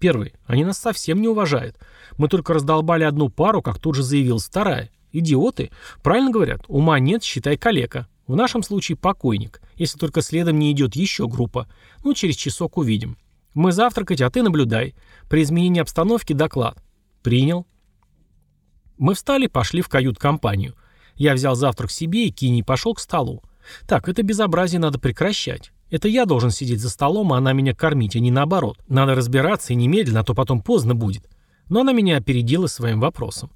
Первый. Они нас совсем не уважают. Мы только раздолбали одну пару, как тут же заявилась вторая. Идиоты. Правильно говорят. Ума нет, считай калека. В нашем случае покойник. Если только следом не идет еще группа. Ну, через часок увидим. Мы завтракать, а ты наблюдай. При изменении обстановки доклад. Принял. Мы встали, пошли в кают-компанию. Я взял завтрак себе и Кини пошел к столу. Так, это безобразие надо прекращать. Это я должен сидеть за столом, а она меня кормить, а не наоборот. Надо разбираться и немедленно, а то потом поздно будет. Но она меня опередила своим вопросом.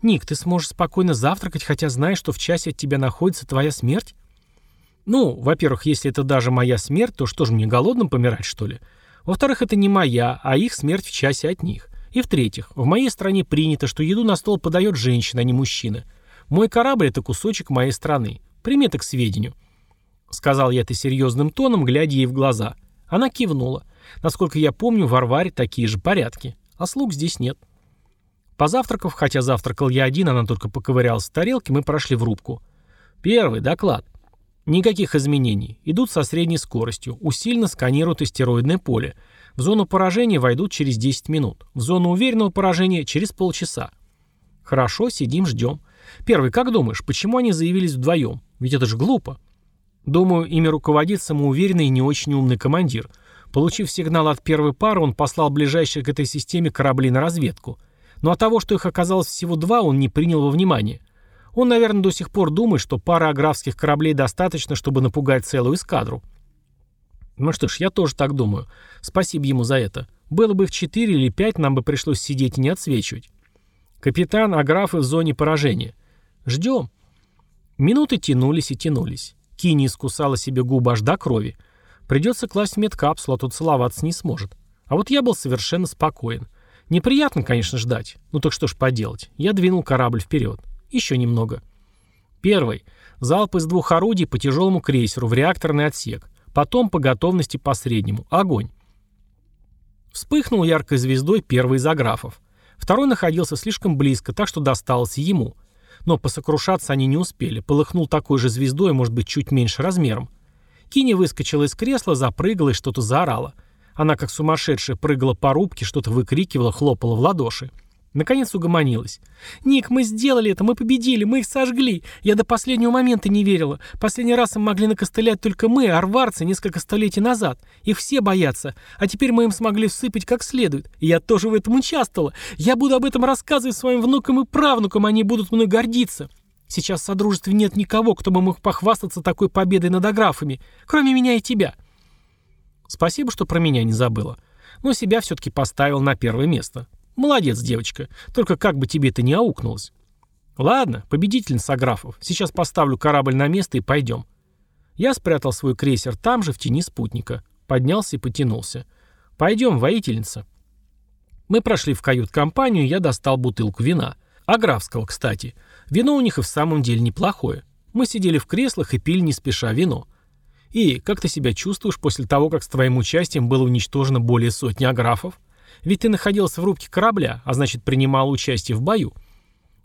«Ник, ты сможешь спокойно завтракать, хотя знаешь, что в часе от тебя находится твоя смерть?» «Ну, во-первых, если это даже моя смерть, то что же мне голодным помирать, что ли? Во-вторых, это не моя, а их смерть в часе от них. И в-третьих, в моей стране принято, что еду на стол подает женщина, а не мужчина. Мой корабль — это кусочек моей страны. Прими к сведению». Сказал я это серьезным тоном, глядя ей в глаза. Она кивнула. Насколько я помню, в Арваре такие же порядки. А слуг здесь нет. Позавтракав, хотя завтракал я один, она только поковырялась в тарелке, мы прошли в рубку. Первый доклад. Никаких изменений. Идут со средней скоростью. Усиленно сканируют астероидное поле. В зону поражения войдут через 10 минут. В зону уверенного поражения через полчаса. Хорошо, сидим, ждем. Первый, как думаешь, почему они заявились вдвоем? Ведь это же глупо. Думаю, ими руководит самоуверенный и не очень умный командир. Получив сигнал от первой пары, он послал ближайшие к этой системе корабли на разведку. Но от того, что их оказалось всего два, он не принял во внимание. Он, наверное, до сих пор думает, что пары аграфских кораблей достаточно, чтобы напугать целую эскадру. Ну что ж, я тоже так думаю. Спасибо ему за это. Было бы в 4 или 5, нам бы пришлось сидеть и не отсвечивать. Капитан, аграфы в зоне поражения. Ждем. Минуты тянулись и тянулись. Кини искусала себе губы аж до крови. Придется класть медкапсулу, а тут целоваться не сможет. А вот я был совершенно спокоен. Неприятно, конечно, ждать. Ну так что ж поделать. Я двинул корабль вперед. Еще немного. Первый. Залп из двух орудий по тяжелому крейсеру в реакторный отсек. Потом по готовности по среднему. Огонь. Вспыхнул яркой звездой первый из аграфов. Второй находился слишком близко, так что досталось ему. Но посокрушаться они не успели. Полыхнул такой же звездой, может быть, чуть меньше размером. Кини выскочила из кресла, запрыгала и что-то заорала. Она, как сумасшедшая, прыгала по рубке, что-то выкрикивала, хлопала в ладоши. Наконец угомонилась. «Ник, мы сделали это, мы победили, мы их сожгли. Я до последнего момента не верила. Последний раз им могли накостылять только мы, арварцы, несколько столетий назад. Их все боятся. А теперь мы им смогли всыпать как следует. И я тоже в этом участвовала. Я буду об этом рассказывать своим внукам и правнукам, они будут мной гордиться. Сейчас в Содружестве нет никого, кто бы мог похвастаться такой победой над аграфами, кроме меня и тебя». Спасибо, что про меня не забыла. Но себя все-таки поставил на первое место. Молодец, девочка. Только как бы тебе это не аукнулось. Ладно, победительница Аграфов. Сейчас поставлю корабль на место и пойдем. Я спрятал свой крейсер там же, в тени спутника. Поднялся и потянулся. Пойдем, воительница. Мы прошли в кают-компанию, я достал бутылку вина. Аграфского, кстати. Вино у них и в самом деле неплохое. Мы сидели в креслах и пили не спеша вино. И как ты себя чувствуешь после того, как с твоим участием было уничтожено более сотни аграфов? Ведь ты находился в рубке корабля, а значит принимал участие в бою.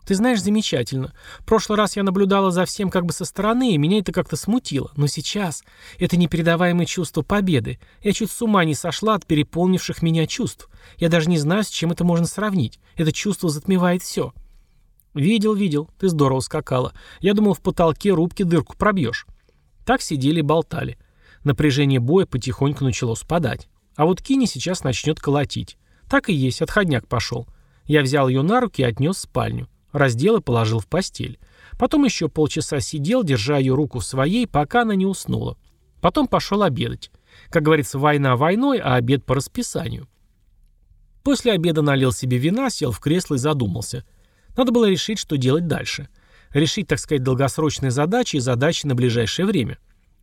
Ты знаешь, замечательно. В прошлый раз я наблюдала за всем как бы со стороны, и меня это как-то смутило. Но сейчас это непередаваемое чувство победы. Я чуть с ума не сошла от переполнивших меня чувств. Я даже не знаю, с чем это можно сравнить. Это чувство затмевает все. Видел, видел. Ты здорово скакала. Я думал, в потолке рубки дырку пробьешь. Так сидели и болтали. Напряжение боя потихоньку начало спадать. А вот Кини сейчас начнет колотить. Так и есть, отходняк пошел. Я взял ее на руки и отнес в спальню. Раздел и положил в постель. Потом еще полчаса сидел, держа ее руку своей, пока она не уснула. Потом пошел обедать. Как говорится, война войной, а обед по расписанию. После обеда налил себе вина, сел в кресло и задумался. Надо было решить, что делать дальше. Решить, так сказать, долгосрочные задачи и задачи на ближайшее время.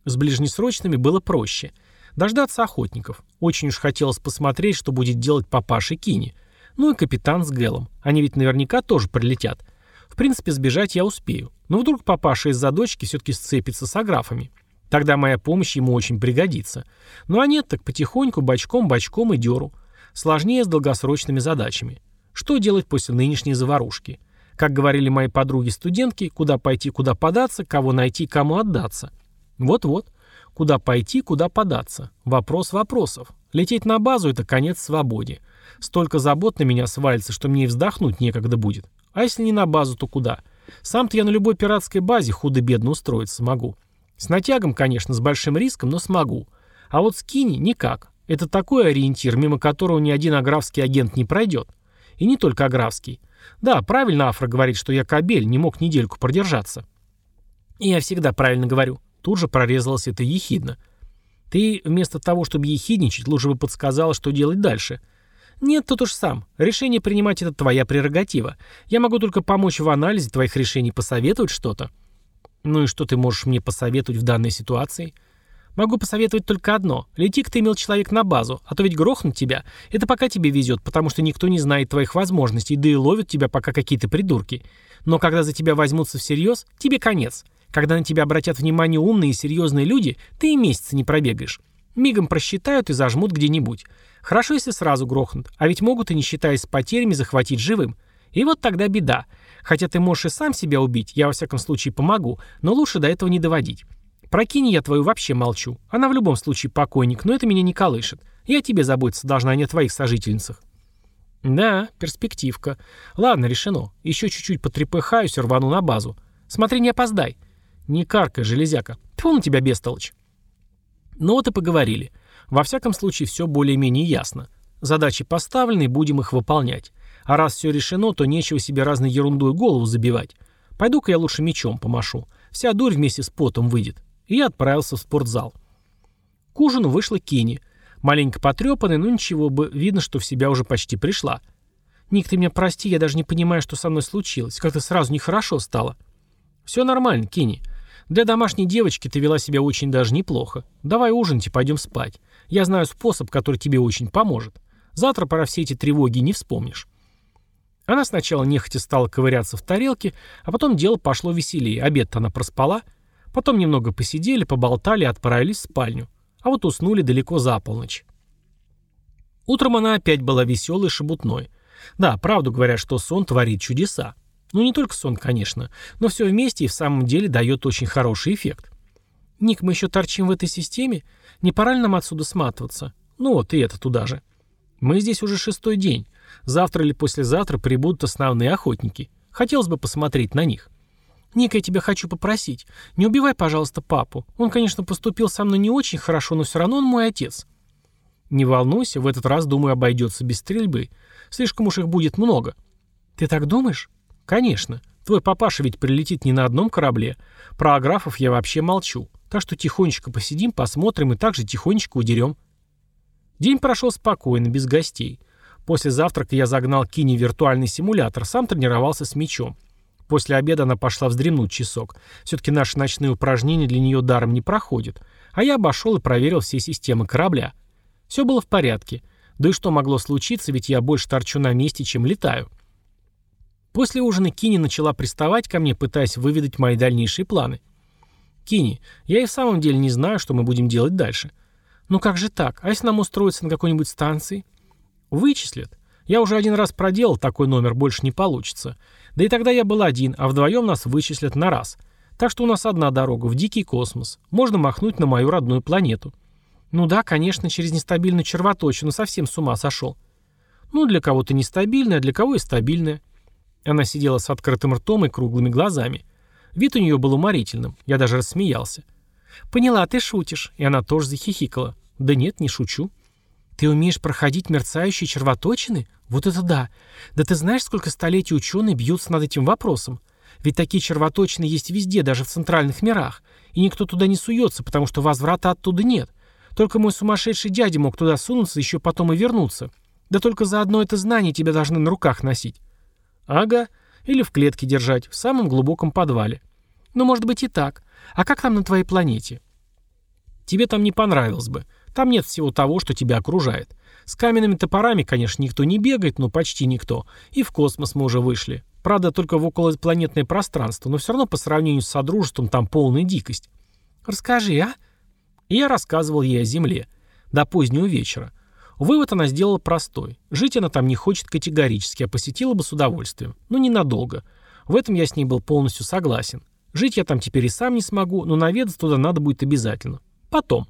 С ближнесрочными было проще – Дождаться охотников. Очень уж хотелось посмотреть, что будет делать папаша Кини. Ну и капитан с Гэлом. Они ведь наверняка тоже прилетят. В принципе, сбежать я успею. Но вдруг папаша из-за дочки все-таки сцепится с аграфами. Тогда моя помощь ему очень пригодится. Ну а нет, так потихоньку, бочком-бочком и деру. Сложнее с долгосрочными задачами. Что делать после нынешней заварушки? Как говорили мои подруги-студентки, куда пойти, куда податься, кого найти, кому отдаться. Вот-вот. Куда пойти, куда податься. Вопрос вопросов. Лететь на базу – это конец свободе. Столько забот на меня свалится, что мне и вздохнуть некогда будет. А если не на базу, то куда? Сам-то я на любой пиратской базе худо-бедно устроиться могу. С натягом, конечно, с большим риском, но смогу. А вот с Кини никак. Это такой ориентир, мимо которого ни один аграфский агент не пройдет. И не только аграфский. Да, правильно Афра говорит, что я кабель, не мог недельку продержаться. И я всегда правильно говорю. Тут же прорезалось это ехидно. Ты вместо того, чтобы ехидничать, лучше бы подсказала, что делать дальше. Нет, тут уж сам. Решение принимать это твоя прерогатива. Я могу только помочь в анализе твоих решений, посоветовать что-то. Ну и что ты можешь мне посоветовать в данной ситуации? — Могу посоветовать только одно. Лети-ка ты, мил человек, на базу, а то ведь грохнут тебя. Это пока тебе везет, потому что никто не знает твоих возможностей, да и ловят тебя пока какие-то придурки. Но когда за тебя возьмутся всерьез, тебе конец. Когда на тебя обратят внимание умные и серьезные люди, ты и месяца не пробегаешь. Мигом просчитают и зажмут где-нибудь. Хорошо, если сразу грохнут, а ведь могут и не считаясь с потерями захватить живым. И вот тогда беда. Хотя ты можешь и сам себя убить, я во всяком случае помогу, но лучше до этого не доводить. Про Кини я твою вообще молчу. Она в любом случае покойник, но это меня не колышет. Я тебе заботиться должна, а не о твоих сожительницах. Да, перспективка. Ладно, решено. Еще чуть-чуть потрепыхаюсь и рвану на базу. Смотри, не опоздай. Не каркай, железяка. Тьфу на тебя, бестолочь. Ну вот и поговорили. Во всяком случае, все более-менее ясно. Задачи поставлены, будем их выполнять. А раз все решено, то нечего себе разной ерундой голову забивать. Пойду-ка я лучше мечом помашу. Вся дурь вместе с потом выйдет и я отправился в спортзал. К ужину вышла Кенни. Маленько потрепанная, но ничего, бы видно, что в себя уже почти пришла. «Ник, ты меня прости, я даже не понимаю, что со мной случилось. Как-то сразу нехорошо стало». «Все нормально, Кенни. Для домашней девочки ты вела себя очень даже неплохо. Давай ужинать и пойдем спать. Я знаю способ, который тебе очень поможет. Завтра про все эти тревоги не вспомнишь». Она сначала нехотя стала ковыряться в тарелке, а потом дело пошло веселее. Обед она проспала – Потом немного посидели, поболтали и отправились в спальню. А вот уснули далеко за полночь. Утром она опять была веселой и шебутной. Да, правду говорят, что сон творит чудеса. Ну, не только сон, конечно, но все вместе и в самом деле дает очень хороший эффект. Ник, мы еще торчим в этой системе? Не пора ли нам отсюда сматываться? Ну вот, и это туда же. Мы здесь уже шестой день. Завтра или послезавтра прибудут основные охотники. Хотелось бы посмотреть на них. «Ника, я тебя хочу попросить. Не убивай, пожалуйста, папу. Он, конечно, поступил со мной не очень хорошо, но все равно он мой отец». «Не волнуйся, в этот раз, думаю, обойдется без стрельбы. Слишком уж их будет много». «Ты так думаешь?» «Конечно. Твой папаша ведь прилетит не на одном корабле. Про аграфов я вообще молчу. Так что тихонечко посидим, посмотрим и также тихонечко удерем». День прошел спокойно, без гостей. После завтрака я загнал Кини в виртуальный симулятор, сам тренировался с мечом. После обеда она пошла вздремнуть часок. Все-таки наши ночные упражнения для нее даром не проходят. А я обошел и проверил все системы корабля. Все было в порядке. Да и что могло случиться, ведь я больше торчу на месте, чем летаю. После ужина Кини начала приставать ко мне, пытаясь выведать мои дальнейшие планы. «Кини, я и в самом деле не знаю, что мы будем делать дальше. Ну как же так? А если нам устроиться на какой-нибудь станции?» «Вычислят. Я уже один раз проделал такой номер, больше не получится. Да и тогда я был один, а вдвоем нас вычислят на раз. Так что у нас одна дорога в дикий космос. Можно махнуть на мою родную планету. Ну да, конечно, через нестабильную червоточину совсем с ума сошел. Ну, для кого-то нестабильная, а для кого и стабильная. Она сидела с открытым ртом и круглыми глазами. Вид у нее был уморительным. Я даже рассмеялся. «Поняла, ты шутишь». И она тоже захихикала. «Да нет, не шучу». «Ты умеешь проходить мерцающие червоточины? Вот это да! Да ты знаешь, сколько столетий ученые бьются над этим вопросом? Ведь такие червоточины есть везде, даже в центральных мирах. И никто туда не суется, потому что возврата оттуда нет. Только мой сумасшедший дядя мог туда сунуться, еще потом и вернуться. Да только за одно это знание тебя должны на руках носить. Ага, или в клетке держать, в самом глубоком подвале. Ну, может быть и так. А как там на твоей планете? Тебе там не понравилось бы. Там нет всего того, что тебя окружает. С каменными топорами, конечно, никто не бегает, но почти никто. И в космос мы уже вышли. Правда, только в околопланетное пространство, но все равно по сравнению с Содружеством там полная дикость. Расскажи, а? И я рассказывал ей о Земле. До позднего вечера. Вывод она сделала простой. Жить она там не хочет категорически, а посетила бы с удовольствием. Но ненадолго. В этом я с ней был полностью согласен. Жить я там теперь и сам не смогу, но наведаться туда надо будет обязательно. Потом.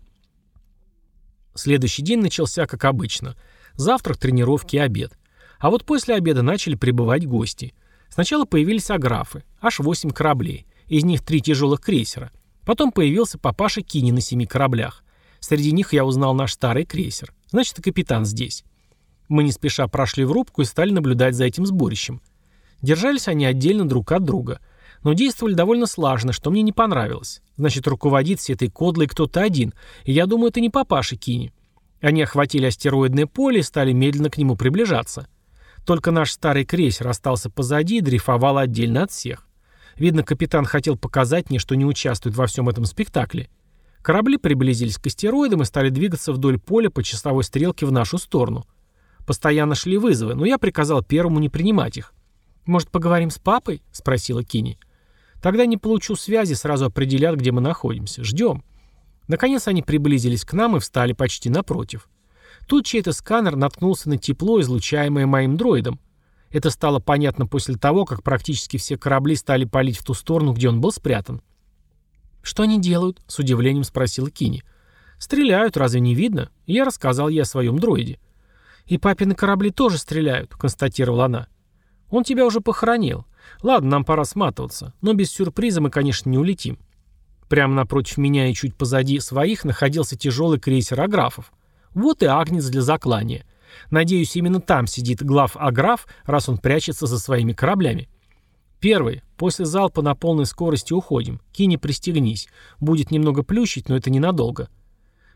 Следующий день начался как обычно. Завтрак, тренировки и обед. А вот после обеда начали прибывать гости. Сначала появились аграфы, аж 8 кораблей. Из них три тяжелых крейсера. Потом появился папаша Кини на семи кораблях. Среди них я узнал наш старый крейсер. Значит, и капитан здесь. Мы не спеша прошли в рубку и стали наблюдать за этим сборищем. Держались они отдельно друг от друга. Но действовали довольно слаженно, что мне не понравилось. Значит, руководит всей этой кодлой кто-то один. И я думаю, это не папаша Кини. Они охватили астероидное поле и стали медленно к нему приближаться. Только наш старый крейсер остался позади и дрейфовал отдельно от всех. Видно, капитан хотел показать мне, что не участвует во всем этом спектакле. Корабли приблизились к астероидам и стали двигаться вдоль поля по часовой стрелке в нашу сторону. Постоянно шли вызовы, но я приказал первому не принимать их. «Может, поговорим с папой?» — спросила Кини. «Тогда не получу связи, сразу определят, где мы находимся. Ждем». Наконец они приблизились к нам и встали почти напротив. Тут чей-то сканер наткнулся на тепло, излучаемое моим дроидом. Это стало понятно после того, как практически все корабли стали палить в ту сторону, где он был спрятан. «Что они делают?» — с удивлением спросила Кини. «Стреляют, разве не видно?» Я рассказал ей о своем дроиде. «И папины корабли тоже стреляют», — констатировала она. «Он тебя уже похоронил. Ладно, нам пора сматываться. Но без сюрприза мы, конечно, не улетим». Прямо напротив меня и чуть позади своих находился тяжелый крейсер Аграфов. Вот и агнец для заклания. Надеюсь, именно там сидит глав Аграф, раз он прячется за своими кораблями. Первый. После залпа на полной скорости уходим. Кини, пристегнись. Будет немного плющить, но это ненадолго.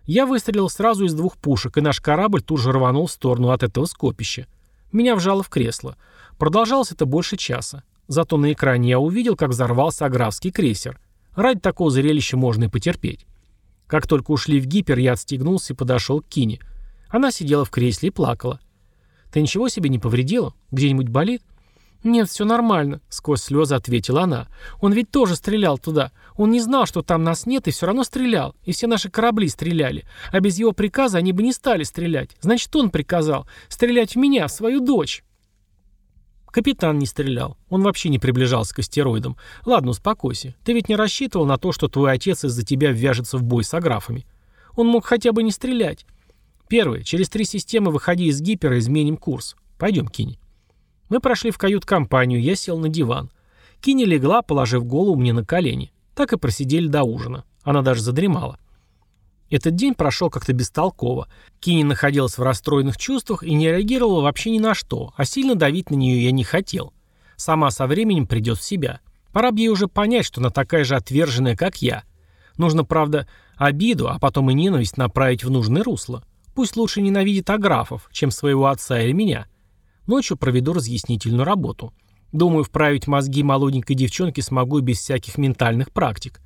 Я выстрелил сразу из двух пушек, и наш корабль тут же рванул в сторону от этого скопища. Меня вжало в кресло. Продолжалось это больше часа. Зато на экране я увидел, как взорвался аграфский крейсер. Ради такого зрелища можно и потерпеть. Как только ушли в гипер, я отстегнулся и подошел к Кине. Она сидела в кресле и плакала. «Ты ничего себе не повредила? Где-нибудь болит?» «Нет, все нормально», — сквозь слезы ответила она. «Он ведь тоже стрелял туда. Он не знал, что там нас нет, и все равно стрелял. И все наши корабли стреляли. А без его приказа они бы не стали стрелять. Значит, он приказал стрелять в меня, в свою дочь». Капитан не стрелял. Он вообще не приближался к астероидам. Ладно, успокойся. Ты ведь не рассчитывал на то, что твой отец из-за тебя ввяжется в бой с аграфами. Он мог хотя бы не стрелять. Первое. Через три системы выходи из гипера, изменим курс. Пойдем, Кини. Мы прошли в кают-компанию, я сел на диван. Кини легла, положив голову мне на колени. Так и просидели до ужина. Она даже задремала. Этот день прошел как-то бестолково. Кини находилась в расстроенных чувствах и не реагировала вообще ни на что, а сильно давить на нее я не хотел. Сама со временем придет в себя. Пора бы ей уже понять, что она такая же отверженная, как я. Нужно, правда, обиду, а потом и ненависть направить в нужное русло. Пусть лучше ненавидит аграфов, чем своего отца или меня. Ночью проведу разъяснительную работу. Думаю, вправить мозги молоденькой девчонки смогу без всяких ментальных практик.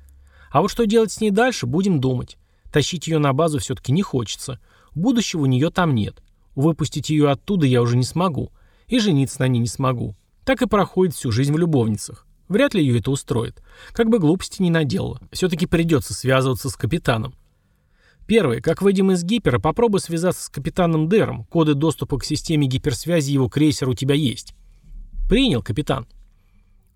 А вот что делать с ней дальше, будем думать. Тащить ее на базу все-таки не хочется. Будущего у нее там нет. Выпустить ее оттуда я уже не смогу. И жениться на ней не смогу. Так и проходит всю жизнь в любовницах. Вряд ли ее это устроит. Как бы глупости не наделала. Все-таки придется связываться с капитаном. Первое. Как выйдем из гипера, попробуй связаться с капитаном Дэром. Коды доступа к системе гиперсвязи его крейсера у тебя есть. Принял, капитан.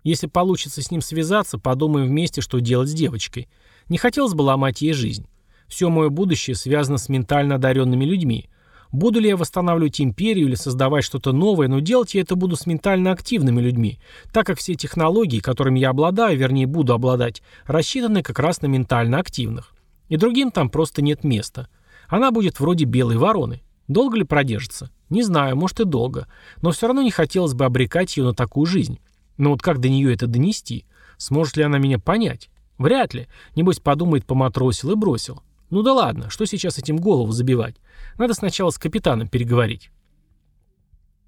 Если получится с ним связаться, подумаем вместе, что делать с девочкой. Не хотелось бы ломать ей жизнь. Все мое будущее связано с ментально одаренными людьми. Буду ли я восстанавливать империю или создавать что-то новое, но делать я это буду с ментально активными людьми, так как все технологии, которыми я обладаю, вернее буду обладать, рассчитаны как раз на ментально активных. И другим там просто нет места. Она будет вроде белой вороны. Долго ли продержится? Не знаю, может и долго. Но все равно не хотелось бы обрекать ее на такую жизнь. Но вот как до нее это донести? Сможет ли она меня понять? Вряд ли. Небось подумает, поматросил и бросил. Ну да ладно, что сейчас этим голову забивать? Надо сначала с капитаном переговорить.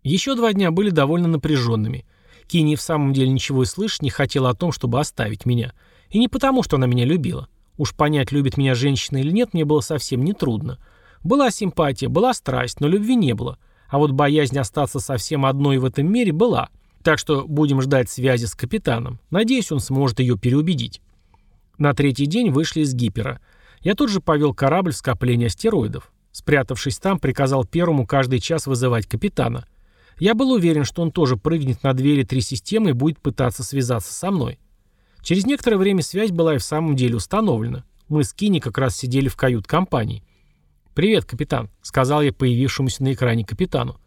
Еще два дня были довольно напряженными. Кини в самом деле ничего и слышать не хотела о том, чтобы оставить меня. И не потому, что она меня любила. Уж понять, любит меня женщина или нет, мне было совсем нетрудно. Была симпатия, была страсть, но любви не было. А вот боязнь остаться совсем одной в этом мире была. Так что будем ждать связи с капитаном. Надеюсь, он сможет ее переубедить. На третий день вышли из гипера. Я тут же повел корабль в скопление астероидов. Спрятавшись там, приказал первому каждый час вызывать капитана. Я был уверен, что он тоже прыгнет на две или три системы и будет пытаться связаться со мной. Через некоторое время связь была и в самом деле установлена. Мы с Кини как раз сидели в кают-компании. «Привет, капитан», — сказал я появившемуся на экране капитану.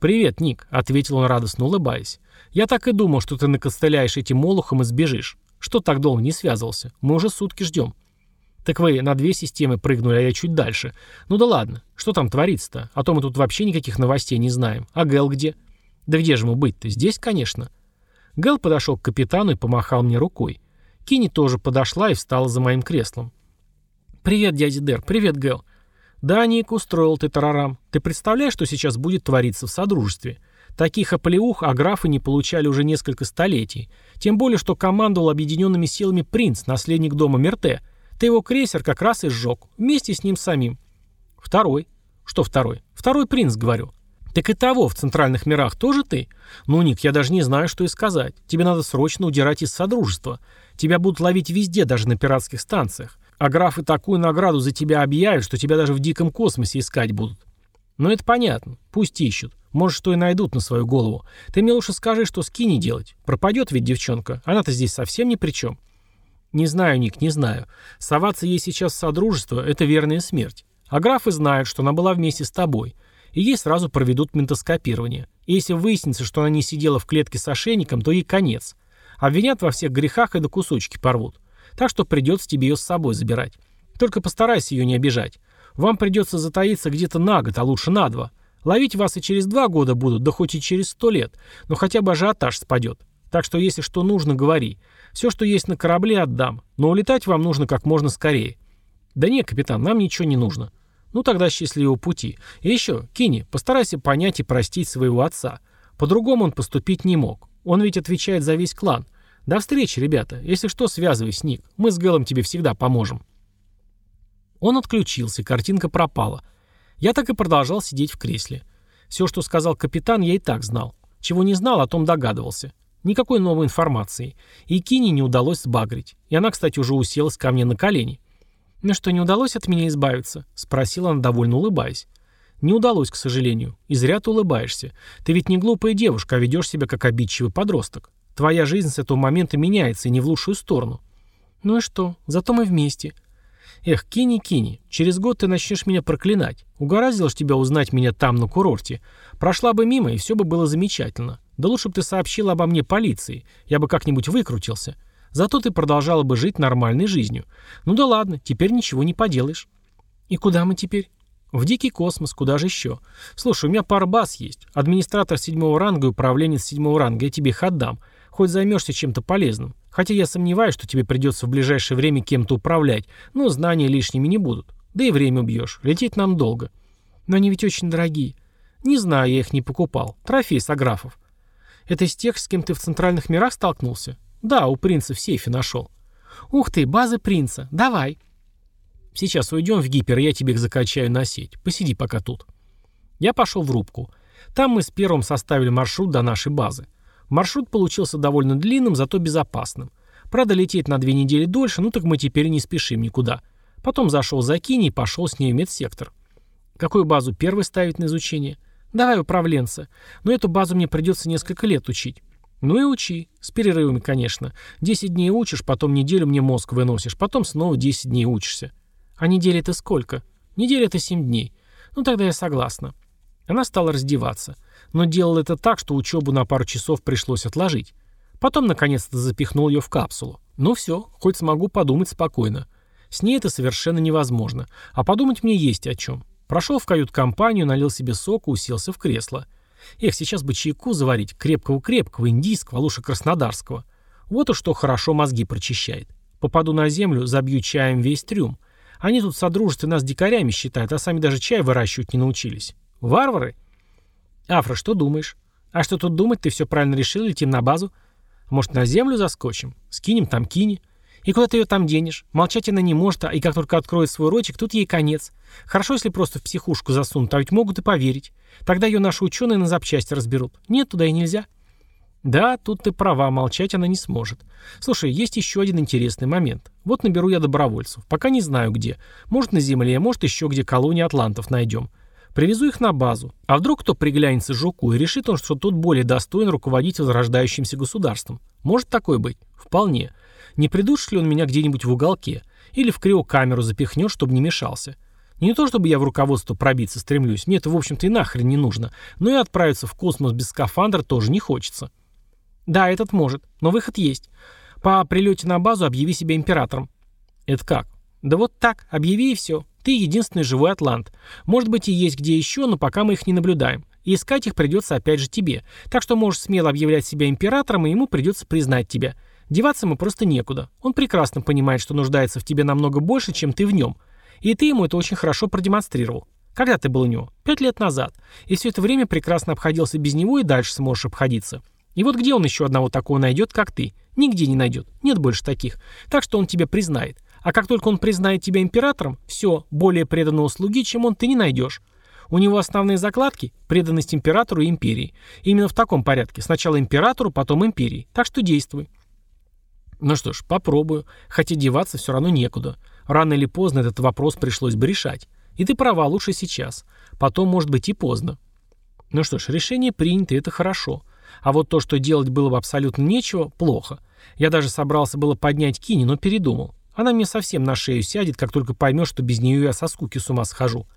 «Привет, Ник», — ответил он радостно улыбаясь. «Я так и думал, что ты накостыляешь этим молохом и сбежишь. Что так долго не связывался? Мы уже сутки ждем». «Так вы на две системы прыгнули, а я чуть дальше. Ну да ладно, что там творится-то? А то мы тут вообще никаких новостей не знаем. А Гэл где?» «Да где же ему быть-то? Здесь, конечно». Гэл подошел к капитану и помахал мне рукой. Кини тоже подошла и встала за моим креслом. «Привет, дядя Дэр. Привет, Гэл. «Да, Ник, устроил ты тарарам. Ты представляешь, что сейчас будет твориться в Содружестве? Таких оплеух аграфы не получали уже несколько столетий. Тем более, что командовал объединенными силами принц, наследник дома Мерте. Ты его крейсер как раз и сжег. Вместе с ним самим. Второй. Что второй? Второй принц, говорю. Так и того в центральных мирах тоже ты? Ну, Ник, я даже не знаю, что и сказать. Тебе надо срочно удирать из Содружества. Тебя будут ловить везде, даже на пиратских станциях. А графы такую награду за тебя объявят, что тебя даже в диком космосе искать будут. Но это понятно. Пусть ищут. Может, что и найдут на свою голову. Ты мне лучше скажи, что с Кини делать. Пропадет ведь девчонка. Она-то здесь совсем ни при чем. Не знаю, Ник, не знаю. Соваться ей сейчас в содружество – это верная смерть. А графы знают, что она была вместе с тобой. И ей сразу проведут ментоскопирование. И если выяснится, что она не сидела в клетке с ошейником, то ей конец. Обвинят во всех грехах и до кусочки порвут. Так что придется тебе ее с собой забирать. Только постарайся ее не обижать. Вам придется затаиться где-то на год, а лучше на два. Ловить вас и через два года будут, да хоть и через сто лет, но хотя бы ажиотаж спадет. Так что если что нужно, говори. Все, что есть на корабле, отдам. Но улетать вам нужно как можно скорее. Да нет, капитан, нам ничего не нужно. Ну тогда счастливого пути. И еще, Кини, постарайся понять и простить своего отца. По-другому он поступить не мог. Он ведь отвечает за весь клан. До встречи, ребята. Если что, связывайся, Ник. Мы с Гэлом тебе всегда поможем. Он отключился, картинка пропала. Я так и продолжал сидеть в кресле. Все, что сказал капитан, я и так знал. Чего не знал, о том догадывался. Никакой новой информации. И Кини не удалось сбагрить. И она, кстати, уже уселась ко мне на колени. «Ну что, не удалось от меня избавиться?» — спросила она, довольно улыбаясь. «Не удалось, к сожалению. И зря ты улыбаешься. Ты ведь не глупая девушка, а ведешь себя как обидчивый подросток. Твоя жизнь с этого момента меняется, и не в лучшую сторону. Ну и что? Зато мы вместе. Эх, Кини, Кини, через год ты начнешь меня проклинать. Угораздило ж тебя узнать меня там, на курорте. Прошла бы мимо, и все бы было замечательно. Да лучше бы ты сообщила обо мне полиции. Я бы как-нибудь выкрутился. Зато ты продолжала бы жить нормальной жизнью. Ну да ладно, теперь ничего не поделаешь. И куда мы теперь? В дикий космос, куда же еще? Слушай, у меня пара баз есть. Администратор седьмого ранга и управленец седьмого ранга. Я тебе их отдам. Хоть займешься чем-то полезным. Хотя я сомневаюсь, что тебе придется в ближайшее время кем-то управлять, но знания лишними не будут. Да и время убьешь. Лететь нам долго. Но они ведь очень дорогие. Не знаю, я их не покупал. Трофей с аграфов. Это из тех, с кем ты в центральных мирах столкнулся? Да, у принца в сейфе нашел. Ух ты, базы принца. Давай. Сейчас уйдем в гипер, я тебе их закачаю на сеть. Посиди пока тут. Я пошел в рубку. Там мы с первым составили маршрут до нашей базы. Маршрут получился довольно длинным, зато безопасным. Правда, лететь на две недели дольше, ну так мы теперь не спешим никуда. Потом зашел за Кини и пошел с ней в медсектор. Какую базу первый ставить на изучение? Давай управленца. Но эту базу мне придется несколько лет учить. Ну и учи. С перерывами, конечно. Десять дней учишь, потом неделю мне мозг выносишь, потом снова десять дней учишься. А неделя это сколько? Неделя это семь дней. Ну тогда я согласна. Она стала раздеваться но делал это так, что учебу на пару часов пришлось отложить. Потом, наконец-то, запихнул ее в капсулу. Ну все, хоть смогу подумать спокойно. С ней это совершенно невозможно. А подумать мне есть о чем. Прошел в кают-компанию, налил себе соку, уселся в кресло. Эх, сейчас бы чайку заварить, крепкого-крепкого, индийского, а лучше краснодарского. Вот уж что хорошо мозги прочищает. Попаду на землю, забью чаем весь трюм. Они тут в содружестве нас дикарями считают, а сами даже чай выращивать не научились. Варвары? «Афра, что думаешь?» «А что тут думать? Ты все правильно решил, летим на базу?» «Может, на землю заскочим? Скинем там кини?» «И куда ты ее там денешь? Молчать она не может, а и как только откроет свой ротик, тут ей конец. Хорошо, если просто в психушку засунут, а ведь могут и поверить. Тогда ее наши ученые на запчасти разберут. Нет, туда и нельзя». Да, тут ты права, молчать она не сможет. Слушай, есть еще один интересный момент. Вот наберу я добровольцев. Пока не знаю где. Может на Земле, может еще где колонии атлантов найдем. Привезу их на базу. А вдруг кто приглянется жуку и решит он, что тот более достоин руководить возрождающимся государством? Может такое быть? Вполне. Не придушит ли он меня где-нибудь в уголке? Или в криокамеру запихнет, чтобы не мешался? Не то чтобы я в руководство пробиться стремлюсь, мне это, в общем-то, и нахрен не нужно, но и отправиться в космос без скафандра тоже не хочется. Да, этот может, но выход есть. По прилете на базу объяви себя императором. Это как? Да вот так, объяви и все. Ты единственный живой атлант. Может быть и есть где еще, но пока мы их не наблюдаем. И искать их придется опять же тебе. Так что можешь смело объявлять себя императором, и ему придется признать тебя. Деваться ему просто некуда. Он прекрасно понимает, что нуждается в тебе намного больше, чем ты в нем. И ты ему это очень хорошо продемонстрировал. Когда ты был у него? Пять лет назад. И все это время прекрасно обходился без него и дальше сможешь обходиться. И вот где он еще одного такого найдет, как ты? Нигде не найдет. Нет больше таких. Так что он тебя признает. А как только он признает тебя императором, все, более преданного слуги, чем он, ты не найдешь. У него основные закладки – преданность императору и империи. именно в таком порядке. Сначала императору, потом империи. Так что действуй. Ну что ж, попробую. Хотя деваться все равно некуда. Рано или поздно этот вопрос пришлось бы решать. И ты права, лучше сейчас. Потом, может быть, и поздно. Ну что ж, решение принято, это хорошо. А вот то, что делать было бы абсолютно нечего, плохо. Я даже собрался было поднять Кини, но передумал. Она мне совсем на шею сядет, как только поймет, что без нее я со скуки с ума схожу.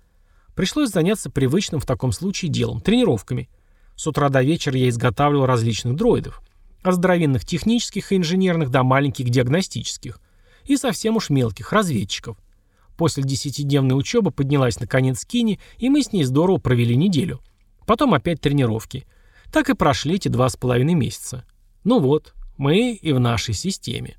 Пришлось заняться привычным в таком случае делом – тренировками. С утра до вечера я изготавливал различных дроидов. От здоровенных технических и инженерных до маленьких диагностических. И совсем уж мелких – разведчиков. После десятидневной учебы поднялась наконец Кини, и мы с ней здорово провели неделю. Потом опять тренировки – так и прошли эти два с половиной месяца. Ну вот, мы и в нашей системе.